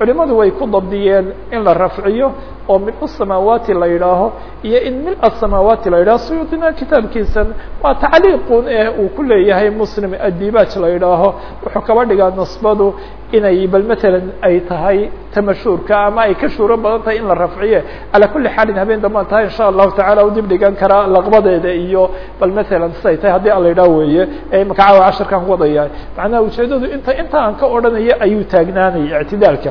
culimadu way ku dabdiyeen in la rafciyo oo mil samaawaati la yidhaaho iyo in mil samaawaati la yidhaho suyuudina kitaabkiisan waa tacliiqun ee uu ku leeyahay muslim adibaaj la yidhaaho. Wuxuu kaba dhigaa nasbadu inay bal matalan ay tahay tamashuurka ama ay ka shuuro badan tahay in la rafciye. Calaa kuli xaalin habeen dambaan tahay insha allahu tacala u dib dhigan karaa laqbadeeda iyo bal matalan siday tahay haddii ala yidhaah weeye ee imaka caawa casharkan wadaya macnaha ujeedadu inta inta aan ka odhanaya ayuu taagnaanaya ictidaalka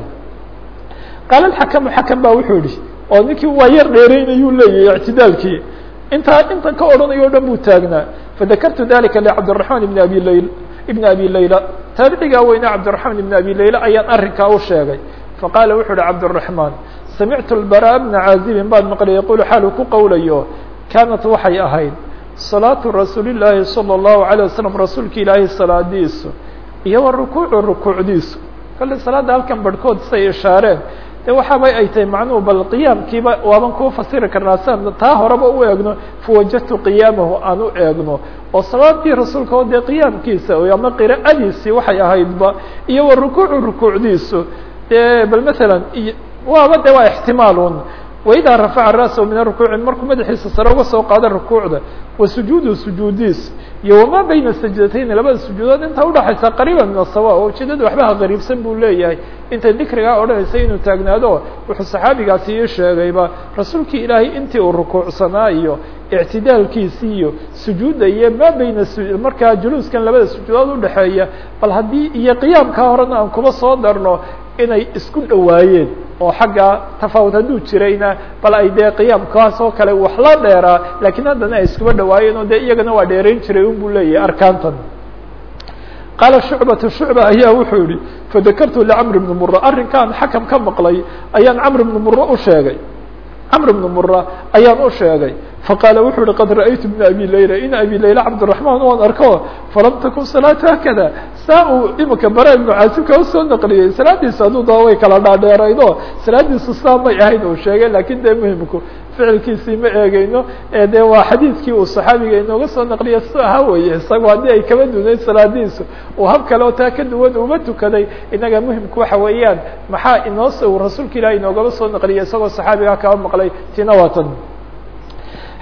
qaala xakamu xakam ba wuxuu yihi oo ninkii waa yar dheereynayuu leeyahay ictidaalkii intaa intan ka odhanayo o dhan buu taagnaa fadakartu dalika licabdiraحman ibn abi layl ibn abi layla taabicigaa weyne cabdiraحman ibn abi layla ayaan arrinkaa u sheegay faqaala wuxuu uhi cabdiraحmaan samictu lbara bna caazibin baan maqlay yaqulu xaalu ku qowlayo kaanat waxay ahayd salaatu rasuuli llaahi salى الlahu عalيه wasalam rasuulka ilaahay salaadiisu iyo wa rukuucu rukuucdiisu kale salaada halkan barhkood say ishaareen de waxaaba ay tahay macnuhu bal qiyaamkiiba waaban kuu fasiri karnaa sian taa horeba u eegno fawajadtu qiyaamahu aan u eegno. Oo salaadii rasuulka oo dee qiyaamkiisa ama qira'adiisii waxay ahaydba iyo wa rukuucu rukuucdiisu de bal masalan waaba de waa ixtimaalun waidaa rafaca ra'sahu min arukuuci markuu madaxiisa sare uga soo qaado rukuucda wa sujuudu sujuudiis iyo wamaa bayna sajdatayni labada sujuudood inta udhaxaysa qariiba min asawa oo ujeedada waxbaha qariibsan buu leeyahay. Intay dikrigaa odhanaysa inuu taagnaado wuxuu saxaabigaasi ii sheegayba rasuulkii ilaahay intii uu rukuucsanaa iyo ictidaalkiisii iyo sujuudda iyo maa bayna markaa juluuskan labada sujuudood udhexeeya bal haddii iyo qiyaamkaa horena aan kuba soo darno inay isku dhowaayeen oo xagga tafaawud hadduu jirayna bal ay dee qiyaamkaas oo kale wax la dheeraa lakiin haddana ay iskuba dhawaayeen oo dee iyagana waa dheerayn jiray un buu leeyahay arkaantan. Qaala shucbatu shucba ayaa wuxuu yihi fadakartu licamr bni mura arrinkaan xakam ka maqlay ayaan camr bni mura u sheegay. Camr bni mura ayaan u sheegay faqaala wuxuu yihi qad ra'aytu bna abi layla in abi layla cabdiraحman waan arko falam takun salaatu hakada saa uu imika bara ibnu caasibka u soo naqliyey salaadiisu hadduu daba kala dhaadheeraydo salaadiisu saa may ahayn uu sheegay laakiin dee muhimku ficilkiisii ma eegeyno ee dee waa xadiidkii uu saxaabiga inooga soo naqliya su ahaa weye isago haddii ay kaba dunayd salaadiisu uu hab kale oo taa ka duwan uma tukaday inaga muhimku waxa weeyaan maxaa inoos uu rasuulka ilahi inoogaba soo naqliyay isagoo saxaabigaa kaba maqlay tina waatan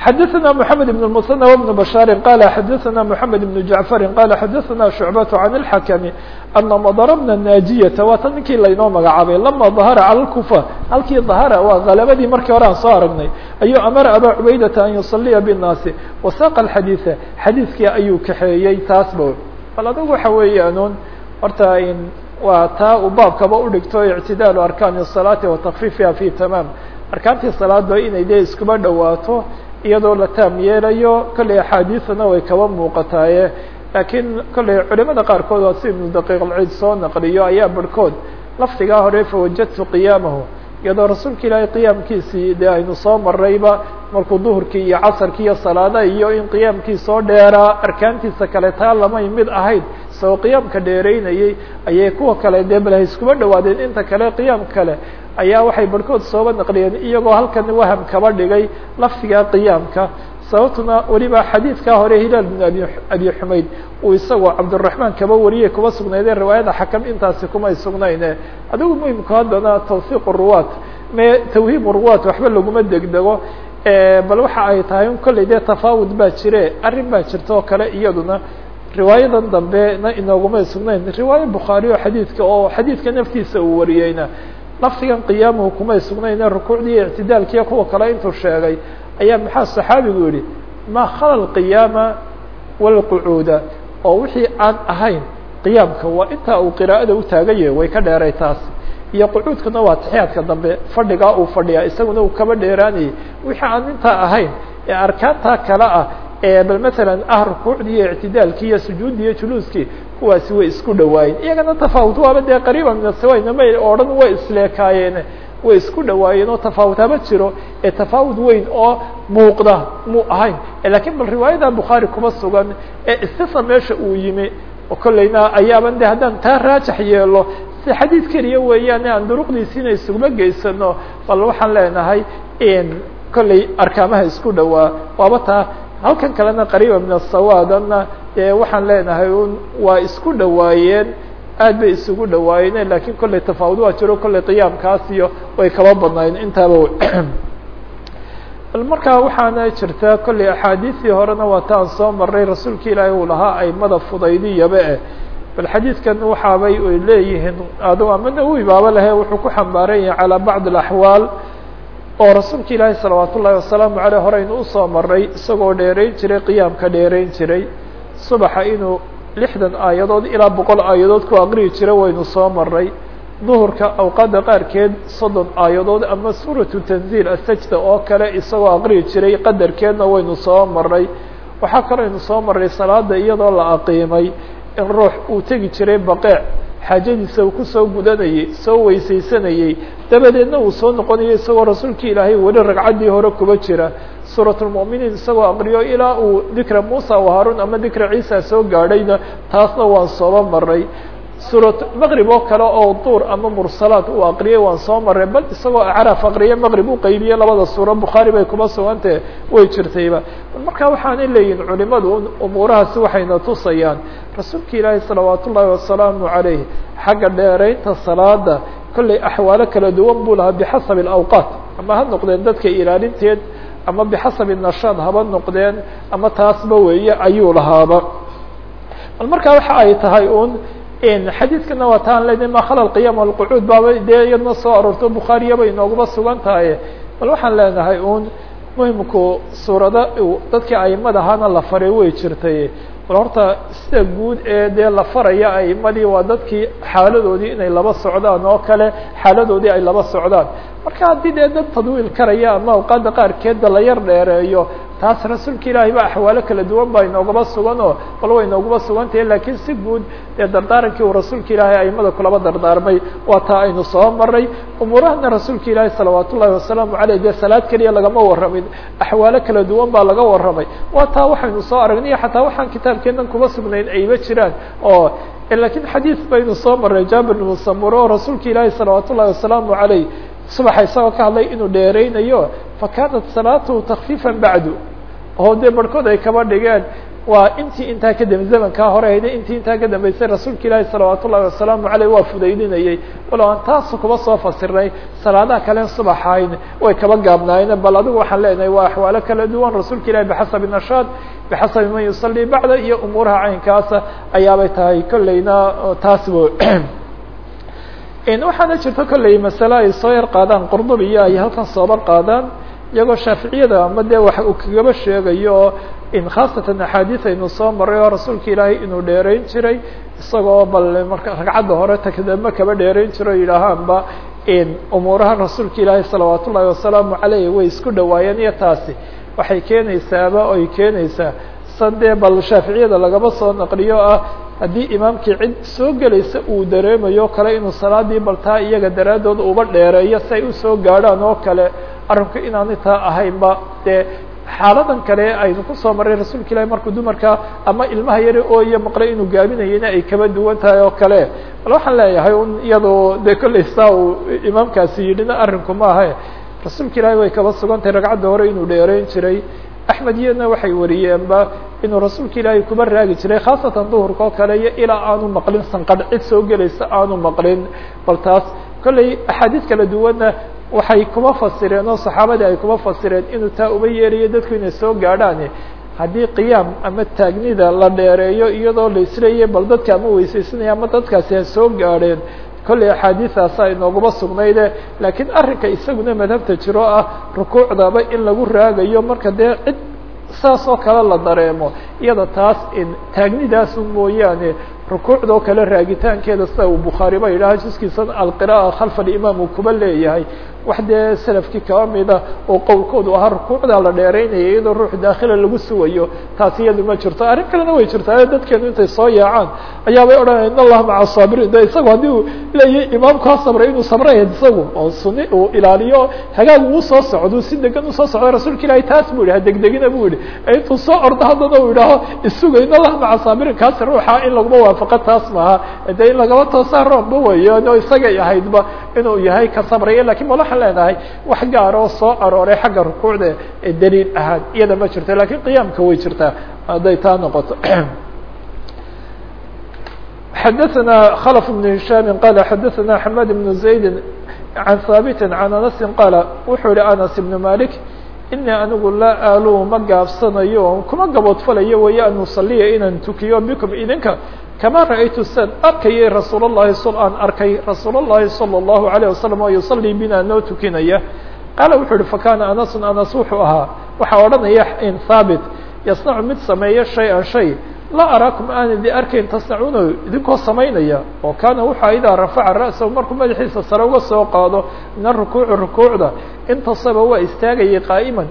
xdثna محamed بن المثنى وبن بشhاaر qال xdثna محamed بن جعفر qال xdثna شhuعبة عن الحكم أن مdر بن الناجية waa tan ninkii laynoo magacaabay لama ظahر عalى الكوفة halkii ظahر waa غلبadii markii hore aan soo aragnay ayuu أmر abا عubaydة أن يصليa بالناaس وsاq الحadيث xadيiثkii ayuu kaxeeyey taas ba bal adg waxa weeyaan horta waa taa uu baabkaba udhigto اعtidاaل أركان الصلاaةi وتkفيفha في تmاm arkaantii salaada inay dee iskuba dhowaato iyadoo la taam yeelayo kolley axaadiisana way kaba muuqataaye. Laakiin kolley culimada qaarkood oo si ibnu daqiiq alciid soo naqliyo ayaa barhkood lafdigaa hore fawajadtu qiyaamahu. Iyadoo rasuulka ilaahay qiyaamkiisii dee aynu soo marayba markuu duhurkii iyo casarkii iyo salaada iyo in qiyaamkii soo dheeraa arkaantiisa kale taa lamay mid ahayd isagoo qiyaamka dheeraynayay ayay kuwa kale dee bal hay iskuma dhawaadeen inta kale qiyaam kale ayaa waxay barhkood sooba naqliyeen iyagoo halkan waham kaba dhigay lafdiga qiyaamka. Sababtuna weliba xadiidkaa hore hilaal bin abi abi xumayd uu isagoo cabdiraحmaan kaba wariyay kuba sugnaydee riwaayada xakam intaasi kumay sugnayne adigu muhimku haddana tawfiiq ruwaat me tawhiim ruwaat waxba laguma degdego bal waxa ay tahay in kolley dee tafaawud baa jire arrin baa jirta oo kale iyaduna riwaayadan dambe na inoogumay sugnayn. Riwaayo bukhaari oo xadiidka oo xadiidka naftiisa uu wariyeyna lafdigan qiyaamuhu kumay sugnayne rukuucdii iyo ictidaalkiiyo kuwa kale intuu sheegay ayaa maxaa saxaabigu yihi ma khala qiyaama walqucuuda oo wixii aan ahayn qiyaamka waa intaa uu qiraa'ada u taagan yahay way ka dheeray taas. Iyo qucuudkuna waa taxiyaadka dambe fadhigaa uu fadhiyaa isaguna uu kaba dheeraanayay wixii aan intaa ahayn ee arkaantaa kale ah bal matalan ah rukuucdii iyo ictidaalkii iyo sujuuddii iyo juluuskii kuwaasi way isku dhawaayeen. Iyagana tafaawut dee qariiba min asawayn may way isleekaayeen. Way isku dhawaayeen oo tafaawut haba jiro ee tafaawud weyn oo muuqda muu ahayn. Lakiin bal riwaayada bukhaari kuma sugan ee istisna meesha uu yimi kolleyna ayaaban de haddaan taa raajax yeelo si xadiid keliya weeyaane aan duruqdiisiina isuguma geysano bal waxaan leenahay kolley arkaamaha isku dhawaa. Waaba taa halkan kalena qariiba min asawaadana dee waxaan leenahay un waa isku dhawaayeen aad bay isugu dhawaayeen lakiin kolley tafaawud waa jiro kolley qiyaamkaas iyo way kaba badnayn intaaba markaa waxaana jirta kolley axaadiistii horena waa taan soo maray rasuulka ilaahi uu lahaa aimada fudaydiyaba eh bal xadiidkan waxaabay ay leeyihiin adu ama nawi baaba lehe wuxuu ku xambaaran yahay calaa bacd alaxwaal oo rasuulka ilaahi salawaat ullahi wasalaamu aleyh horeynu u soo maray isagoo dheerayn jiray qiyaamka dheerayn jiray subaxa inuu lixdan aayadood ilaa boqol aayadood ku aqriyi jira waynu soo maray duhurka awqaadda qaarkeed soddon aayadood ama suuratu tanziil asajda oo kale isagoo aqriyi jiray qadarkeedna waynu soo maray waxaa kalooynu soo maray salaada iyadoo la aqiimay in ruux uu tegi jiray baqeec xaajadiisa uu ku soo gudanayey soo weysaysanayey dabadeedna uu soo noqonayo isagoo rasuulka ilaahay weli ragcaddii hore kuba jira. Suurat lmu'miniin isagoo aqriyo ilaa uu dikra muusa wa haarun ama dikra ciisa soo gaadhayna taasna waan sooba maray suurat maqrib oo kale oo duur ama mursalaad uu aqriyay waan soo maray bal isagoo acraaf aqriye maqrib u qeybiye labada suuro bukhaari bay kuma sugantahe way jirtayba. Marka waxaanay leeyihiin culimadu umuurahaasi waxayna tusayaan rasuulka ilaahi salawaat ullaahi wasalaamu calayh xagga dheeraynta salaada kolley axwaalo kala duwan buu lahaa bixasabi alawqaat ama ha noqdeen dadka ilaalinteed ama bixasabi nashaad haba noqdeen ama taasba weeye ayuu lahaaba. Bal markaa waxa ay tahay un xadiidkana waa taan lena ma khala qiyam alqucuud baaba dee iyadna soo aroorto bukhaariyaba inoogaba sugan tahay bal waxaan leenahay un muhimku suurada dadkii aimada ahaana la faray way jirtay bal horta sida guud ee dee la faraya aimadii waa dadkii xaaladoodii inay laba socdaan oo kale xaaladoodii ay laba socdaan marka haddii dee dad tadwiil karaya ama awqaada qaarkeedda la yar dheereeyo taas rasuulka ilaahay ba axwaalo kala duwan baa inoogaba sugan oo bal way inoogaba sugan tahay lakiin si guud dee dardaarankii uu rasuulka ilaahay aimada kulaba dardaarmay waa taa aynu soo maray umuurahana rasuulka ilaahay salawaat ullahi wasalaamu aleyh dee salaad keliya lagama warramin axwaalo kala duwan baa laga warramay. Waa taa waxaynu soo aragnay xataa waxaan kitaabkeenan kuba sugnayn ayba jiraan. Oo lakiin xadiid baynu soo maray jabir bnu samure oo rasuulka ilaahay salawaat ullahi wasalaamu aleyh subaxa isagoo ka hadlay inuu dheereynayo fakanat salaatuhu takfiifan bacdu. Oo dee barhkood ay kaba dhigeen. Waa intii intaa kadambe zamankaa hore hayda intii intaa ka dambeysay rasuulka ilaahi salawaat ullahi wasalaamu aleyh waa fudaydinayey. Walo aan taas kuba soo fasirnay salaadaha kalen subaxayn way kaba gaabnaayeen. Bal adigu waxaan leenahay waa axwaalo kala duwan rasuulka ilahi bixasabi nashaad bixasabi man yusalii bacda iyo umuuraha caynkaasa ayaabay tahay kolleyna taas waxaana jirto kolley masale ay soo yar qaadaan qurdubiya ay halkan sooba qaadaan iyagoo shaaficiyada ama dee wax uu kagaba sheegayo oo in khaasatan axaadiis aynu soo maray oo rasuulka ilaahay inuu dheerayn jiray isagoo bal marka ragcadda hore takdama kaba dheerayn jiro yidhaahaanba umuuraha rasuulka ilaahay salawaat ullahi wasalaamu caleyh way isku dhawaayeen iyo taasi waxay keenaysaaba oy keenaysaa. Dee bal shaaficiyada lagaba soo naqliyo ah haddii imaamkii cid soo gelaysa uu dareemayo kale inuu salaadii baltaa iyaga daraaddood uba dheereeyo si ay u soo gaadhaan oo kale arrinku inaani taa ahaynba dee xaaladan kale aynu ku soo maray rasuulka ilahi markuu dumarka ama ilmaha yare ooyo maqlay inuu gaabinayena ay kaba duwan tahay oo kale. Bal waxaan leeyahay un iyadoo dee kolley saa uu imaamkaasi yidhina arrinku ma ahe. Rasuulka ilaahi way kaba sugan tahay ragcadda hore inuu dheereyn jiray axmed iyadna waxay wariyeenba inuu rasuulka ilaahay kuba raagi jiray khaasatan duhurka oo kale iyo ilaa aanu maqlin sanqadh cid soo gelaysa aanu maqlin. Bal taas kolley axaadiis kala duwanna waxay kuma fasireen oo saxaabadii ay kuma fasireen inuu taa uba yeerayo dadku inay soo gaadhaan haddii qiyaam ama taagnida la dheereeyo iyadoo la isleeyay bal dadka ama weysaysanaya ama dadkaasi ha soo gaadheen kolley axaadiistaasa inooguma sugnayde laakiin arrinka isaguna madhabta jiro ah rukuucdaba in lagu raagayo marka dee cid saas oo kale la dareemo. Iyada taas in taagnidaasu mooyaane rukuucdoo kale raagitaankeeda sida uu bukhaari ba yidhaha juskiisa alqira'a khalfa alimaam uu kuba leeyahay wax dee selafkii kaba mida oo qowlkoodu ahaa rukuucdaa la dheeraynaya iyadoo ruux daakhila lagu sugayo taas iyadu ma jirto. Arrin kalena way jirtaa dadkeenu intay soo yaacaan ayaabay odhanaya in allaha maca saabiriin de isagu haddii uu leeyahy imaamku ha sabray inuu sabraya isagu oo suni uu ilaaliyo hagaag uu soo socdo si degan u soo socdo rasuulka ilahi taas bu yihi ha degdegina bu yihi intuu soo ordo haddana uu yidhaaho isuga in allaha maca saabiriin kaasi ruuxa in laguma waafaqa taas maaha. De in lagaba toosaa roobba weyo o isagay ahaydba inuu yahay ka sabraya laakiin mal waxaan leenahay wax gaara oo soo arooray xagga rukuucda ee daliil ahaan iyada ma jirto lakin qiyaamka way jirtaa hadday taa noqoto xadaثna khلف بن هiشhاm qala xadaثna حmad بن زaيد عan haaبt عan أنس qala wuxuu yihi أنس بن مالك inii anigu laa aalu ma gaabsanayo on kuma gaboodfalayo weeye an usaliya inaan tukiyo bikum idinka kama ra'aytu san arkayay rasuul الlahi aan arkay rasuul الlahi salى الlahu عalيه wasalam oo yusalii bina noo tukinaya qaala wuxuu yihi fakana anas anas wuxuu ahaa waxaa odhanaya in haabit yasnacu mid sameeya shay-an shay laa araakum aan idi arkayn tasnacuuna idinkoo samaynaya oo kaana wuxua idaa rafaca ra'sahu markuu madaxiisa sare uga soo qaado min arukuuci rukuucda intasaba waa istaagayay qaa'iman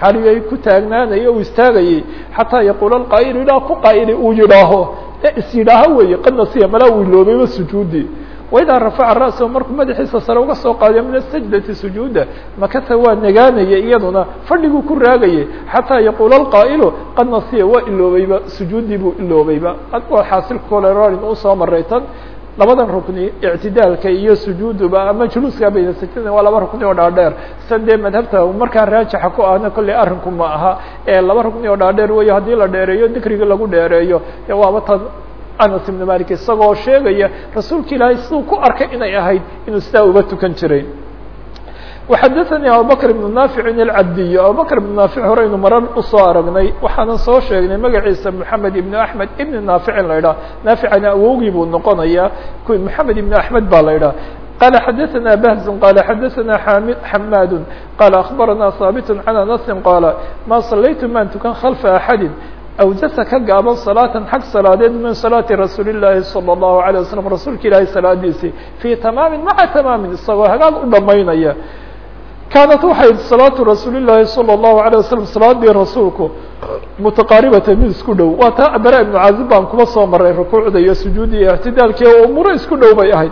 xaliyay ku taagnaanayo uu istaagayay. Xataa yaquula alqaa'ilu ilaa ku qaa'ili uu yidhaaho. Ee is yidhaaho weeye qad nasiya malaa uu iloobeyba sujuudi. Waidaa rafaca ra'sahu markuu madaxiisa sare uga soo qaadayo min asajdati sujuuda. Makata waa nagaanaya iyaduna fadhiguu ku raagayay. Xataa yaquula alqaa'ilu qad nasiya waa iloobayba sujuuddii buu iloobayba adwaa xaasilka kolerorin u soo maray tan labadan rukni ictidaalka iyo sujuuduba ama juluuska bayna sajdadan waa laba rukni oo dhaadheer. San dee madhabta markaa raajixa ku ahna kolley arrinku ma aha. Ee laba rukni oo dhaadheer weyo haddii la dheereeyo dikriga lagu dheereeyo e waaba tan anas ibn malik isagoo sheegaya rasuulka ilaahay siduu ku arkay inay ahayd inuu sidaa uga tukan jiray وxadaثnي abubكر بن ناaفiع الcabdiy abubكر بن ناaفiع horeynu marar usoo aragnay waxaanan soo sheegnay magaciisa محamed iبن أحmed iبn ناaفiعin la idhah نaaficana awowgii buu noqonaya محamed iبن أحmed ba la idhah قال xdثna بهز قال xdثna حmاd قال أخبرنا ثابت عن أنس قال ma صlayت maan tukan خلفa أحad awjasa ka gaaban salaatan xag salaadeed min salaati rasuuli الlahi salى الlahu عalيه waslم rasuulka ilaahay salaadiisii fii tamaamin maca tamaamin isagoo hagaag u dhamaynaya kaanat waxay salaatu rasuuli الlahi salى الlahu عalيه waslم salaadii rasuulku mutaqaaribata mid isku dhow waa taa bara ibnu caazib baan kuma soo maray rukuucda iyo sujuudi iyo اctidaalki oo umuro isku dhow bay ahayd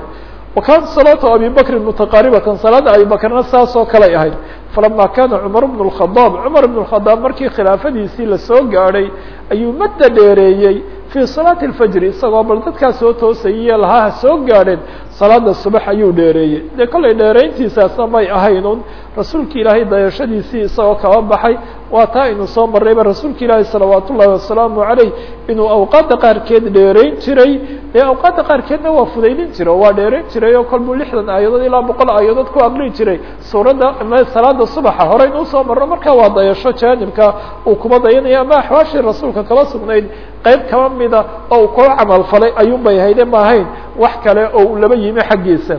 wa kaanat salaatu abi bakrin mutaqaaribatan salaada abi bakrna saasoo kalay ahayd falama kana cumar bn الkhadaab cumar bn الkhadaab markii khilaafadiisii lasoo gaadhay ayuu madda dheereeyey fii salaati اlfajri isagoo bal dadkaa soo toosayay lahaa soo gaadheen salaada subax ayuu dheereeyey. Dee kollay dheerayntiisaasna may ahaynun rasuulka ilaahay dayashadiisii isagoo kaba baxay waa taa aynu soo marrayba rasuulka ilaahi salawaat ullahi wasalaamu عaleyh inuu awqaadda qaarkeed dheerayn jiray. Dee awqaadda qaarkeedna waa fudaydin jiray waa dheerayn jiray oo kolbuu lixdan aayadood ilaa boqol aayadood ku aqri jiray. Suuradda salaada subaxa horeynu u soo marro markaa waa dayasho jaanibka uu kuba dayanaya ama axwaashii rasuulka kala sugnayd qeyb kaba mida oo uu kula camal falay ayuun bay hayde maahayn wax kale oo uu laba yimi xaggiisa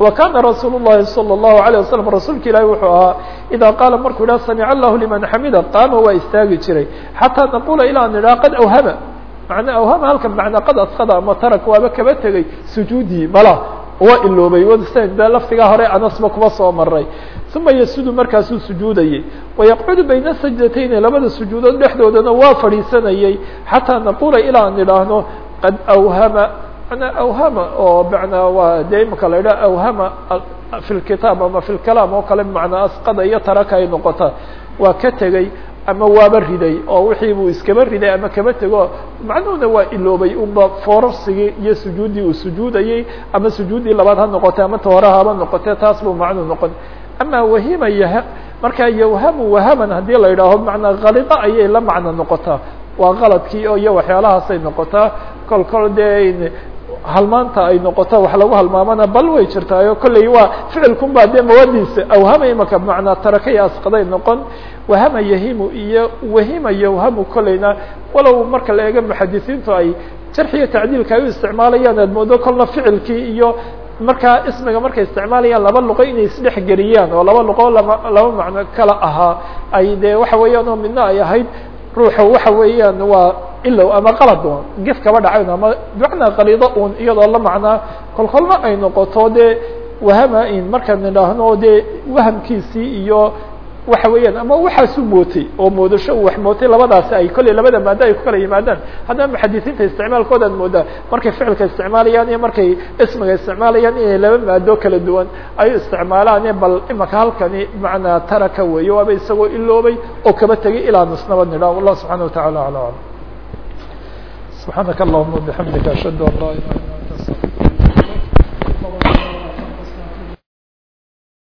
wa kana rasuul الlahi salى الlahu عalيه waslm rasuulka ilaahi wuxuu ahaa idaa qaala markuu idhaha samic allahu liman xamida qaama waa istaagi jiray xataa naqula ilaa nidhaha qad awhama manaa awhama halkan macnaa qad asqada ama tarak waaba kaba tegey sujuudii mala waa iloobay wsd laftigaa hore anasba kuma soo maray uma yasudu markaasuu sujuudayey wayaqcudu bayna sajdatayni labada sujuudood dhexdoodana waa fadhiisanayey xataa naqula ilaa nidhaahno qad awhama manaa awhama oo manaa waa dee imaka la idhaha awhama fi lkitaab ama fi lkalaam oo kale macnaa asqada iyo taraka ay noqota waa ka tegey ama waaba riday oo wixii buu iskaba riday ama kaba tego macnuhuna waa iloobay unba foorarsigii iyo sujuuddii uu sujuudayey ama sujuuddii labaad ha noqotay ama ta hore haba noqotee taas buu macnuu noqon ama wahima yh markaa yawhamu wahaman haddii la yidhaaho manaa kalida ayay la macno noqotaa waa qaladkii o iyo waxyaalahaasay noqotaa kol kol dee halmaanta ay noqoto wax lagu halmaamana bal way jirtaayo. Kolley waa ficilkun baa dee mawadiisa awhama imaka macnaa tarakaya asqaday noqon. Wahama yahimu iyo wahima yawhamu kolleyna walow marka la eego muxadisiintu ay jarxiyo tacdiilka ay u isticmaalayaan aad moodo kolna ficilkii iyo markaa ismiga markay isticmaalayaan laba luqo inay isdhex geliyaan oo laba luqo laba laba macno kala ahaa. Ay dee waxa weeyaan oo midna ay ahayd ruuxu waxa weeyaan waa ilow ama qalad un gef kaba dhacayn ama bimacnaa qalido un iyadoo la macnaa kol kolna ay noqoto dee wahama in markaan nidhaahno dee wahamkiisii iyo waxa weeyaan ama waxaasu mootay oo moodasho uu wax mootay labadaasi ay kolley labada maado ay ku kala yimaadaan. Haddana muxadisiinta isticmaalkoodaad moodaa markay ficilka isticmaalayaan iyo markay ismiga isticmaalayaan inay laba maado kala duwan ay isticmaalaan bal imaka halkani macnaa taraka weeye waaba isagoo iloobay oo kaba tegay ilaa nusnaba nidha wallah subxana wa tacala ala alam subxaanaka allahuma bixamdika ashhadu an laa ilaha illa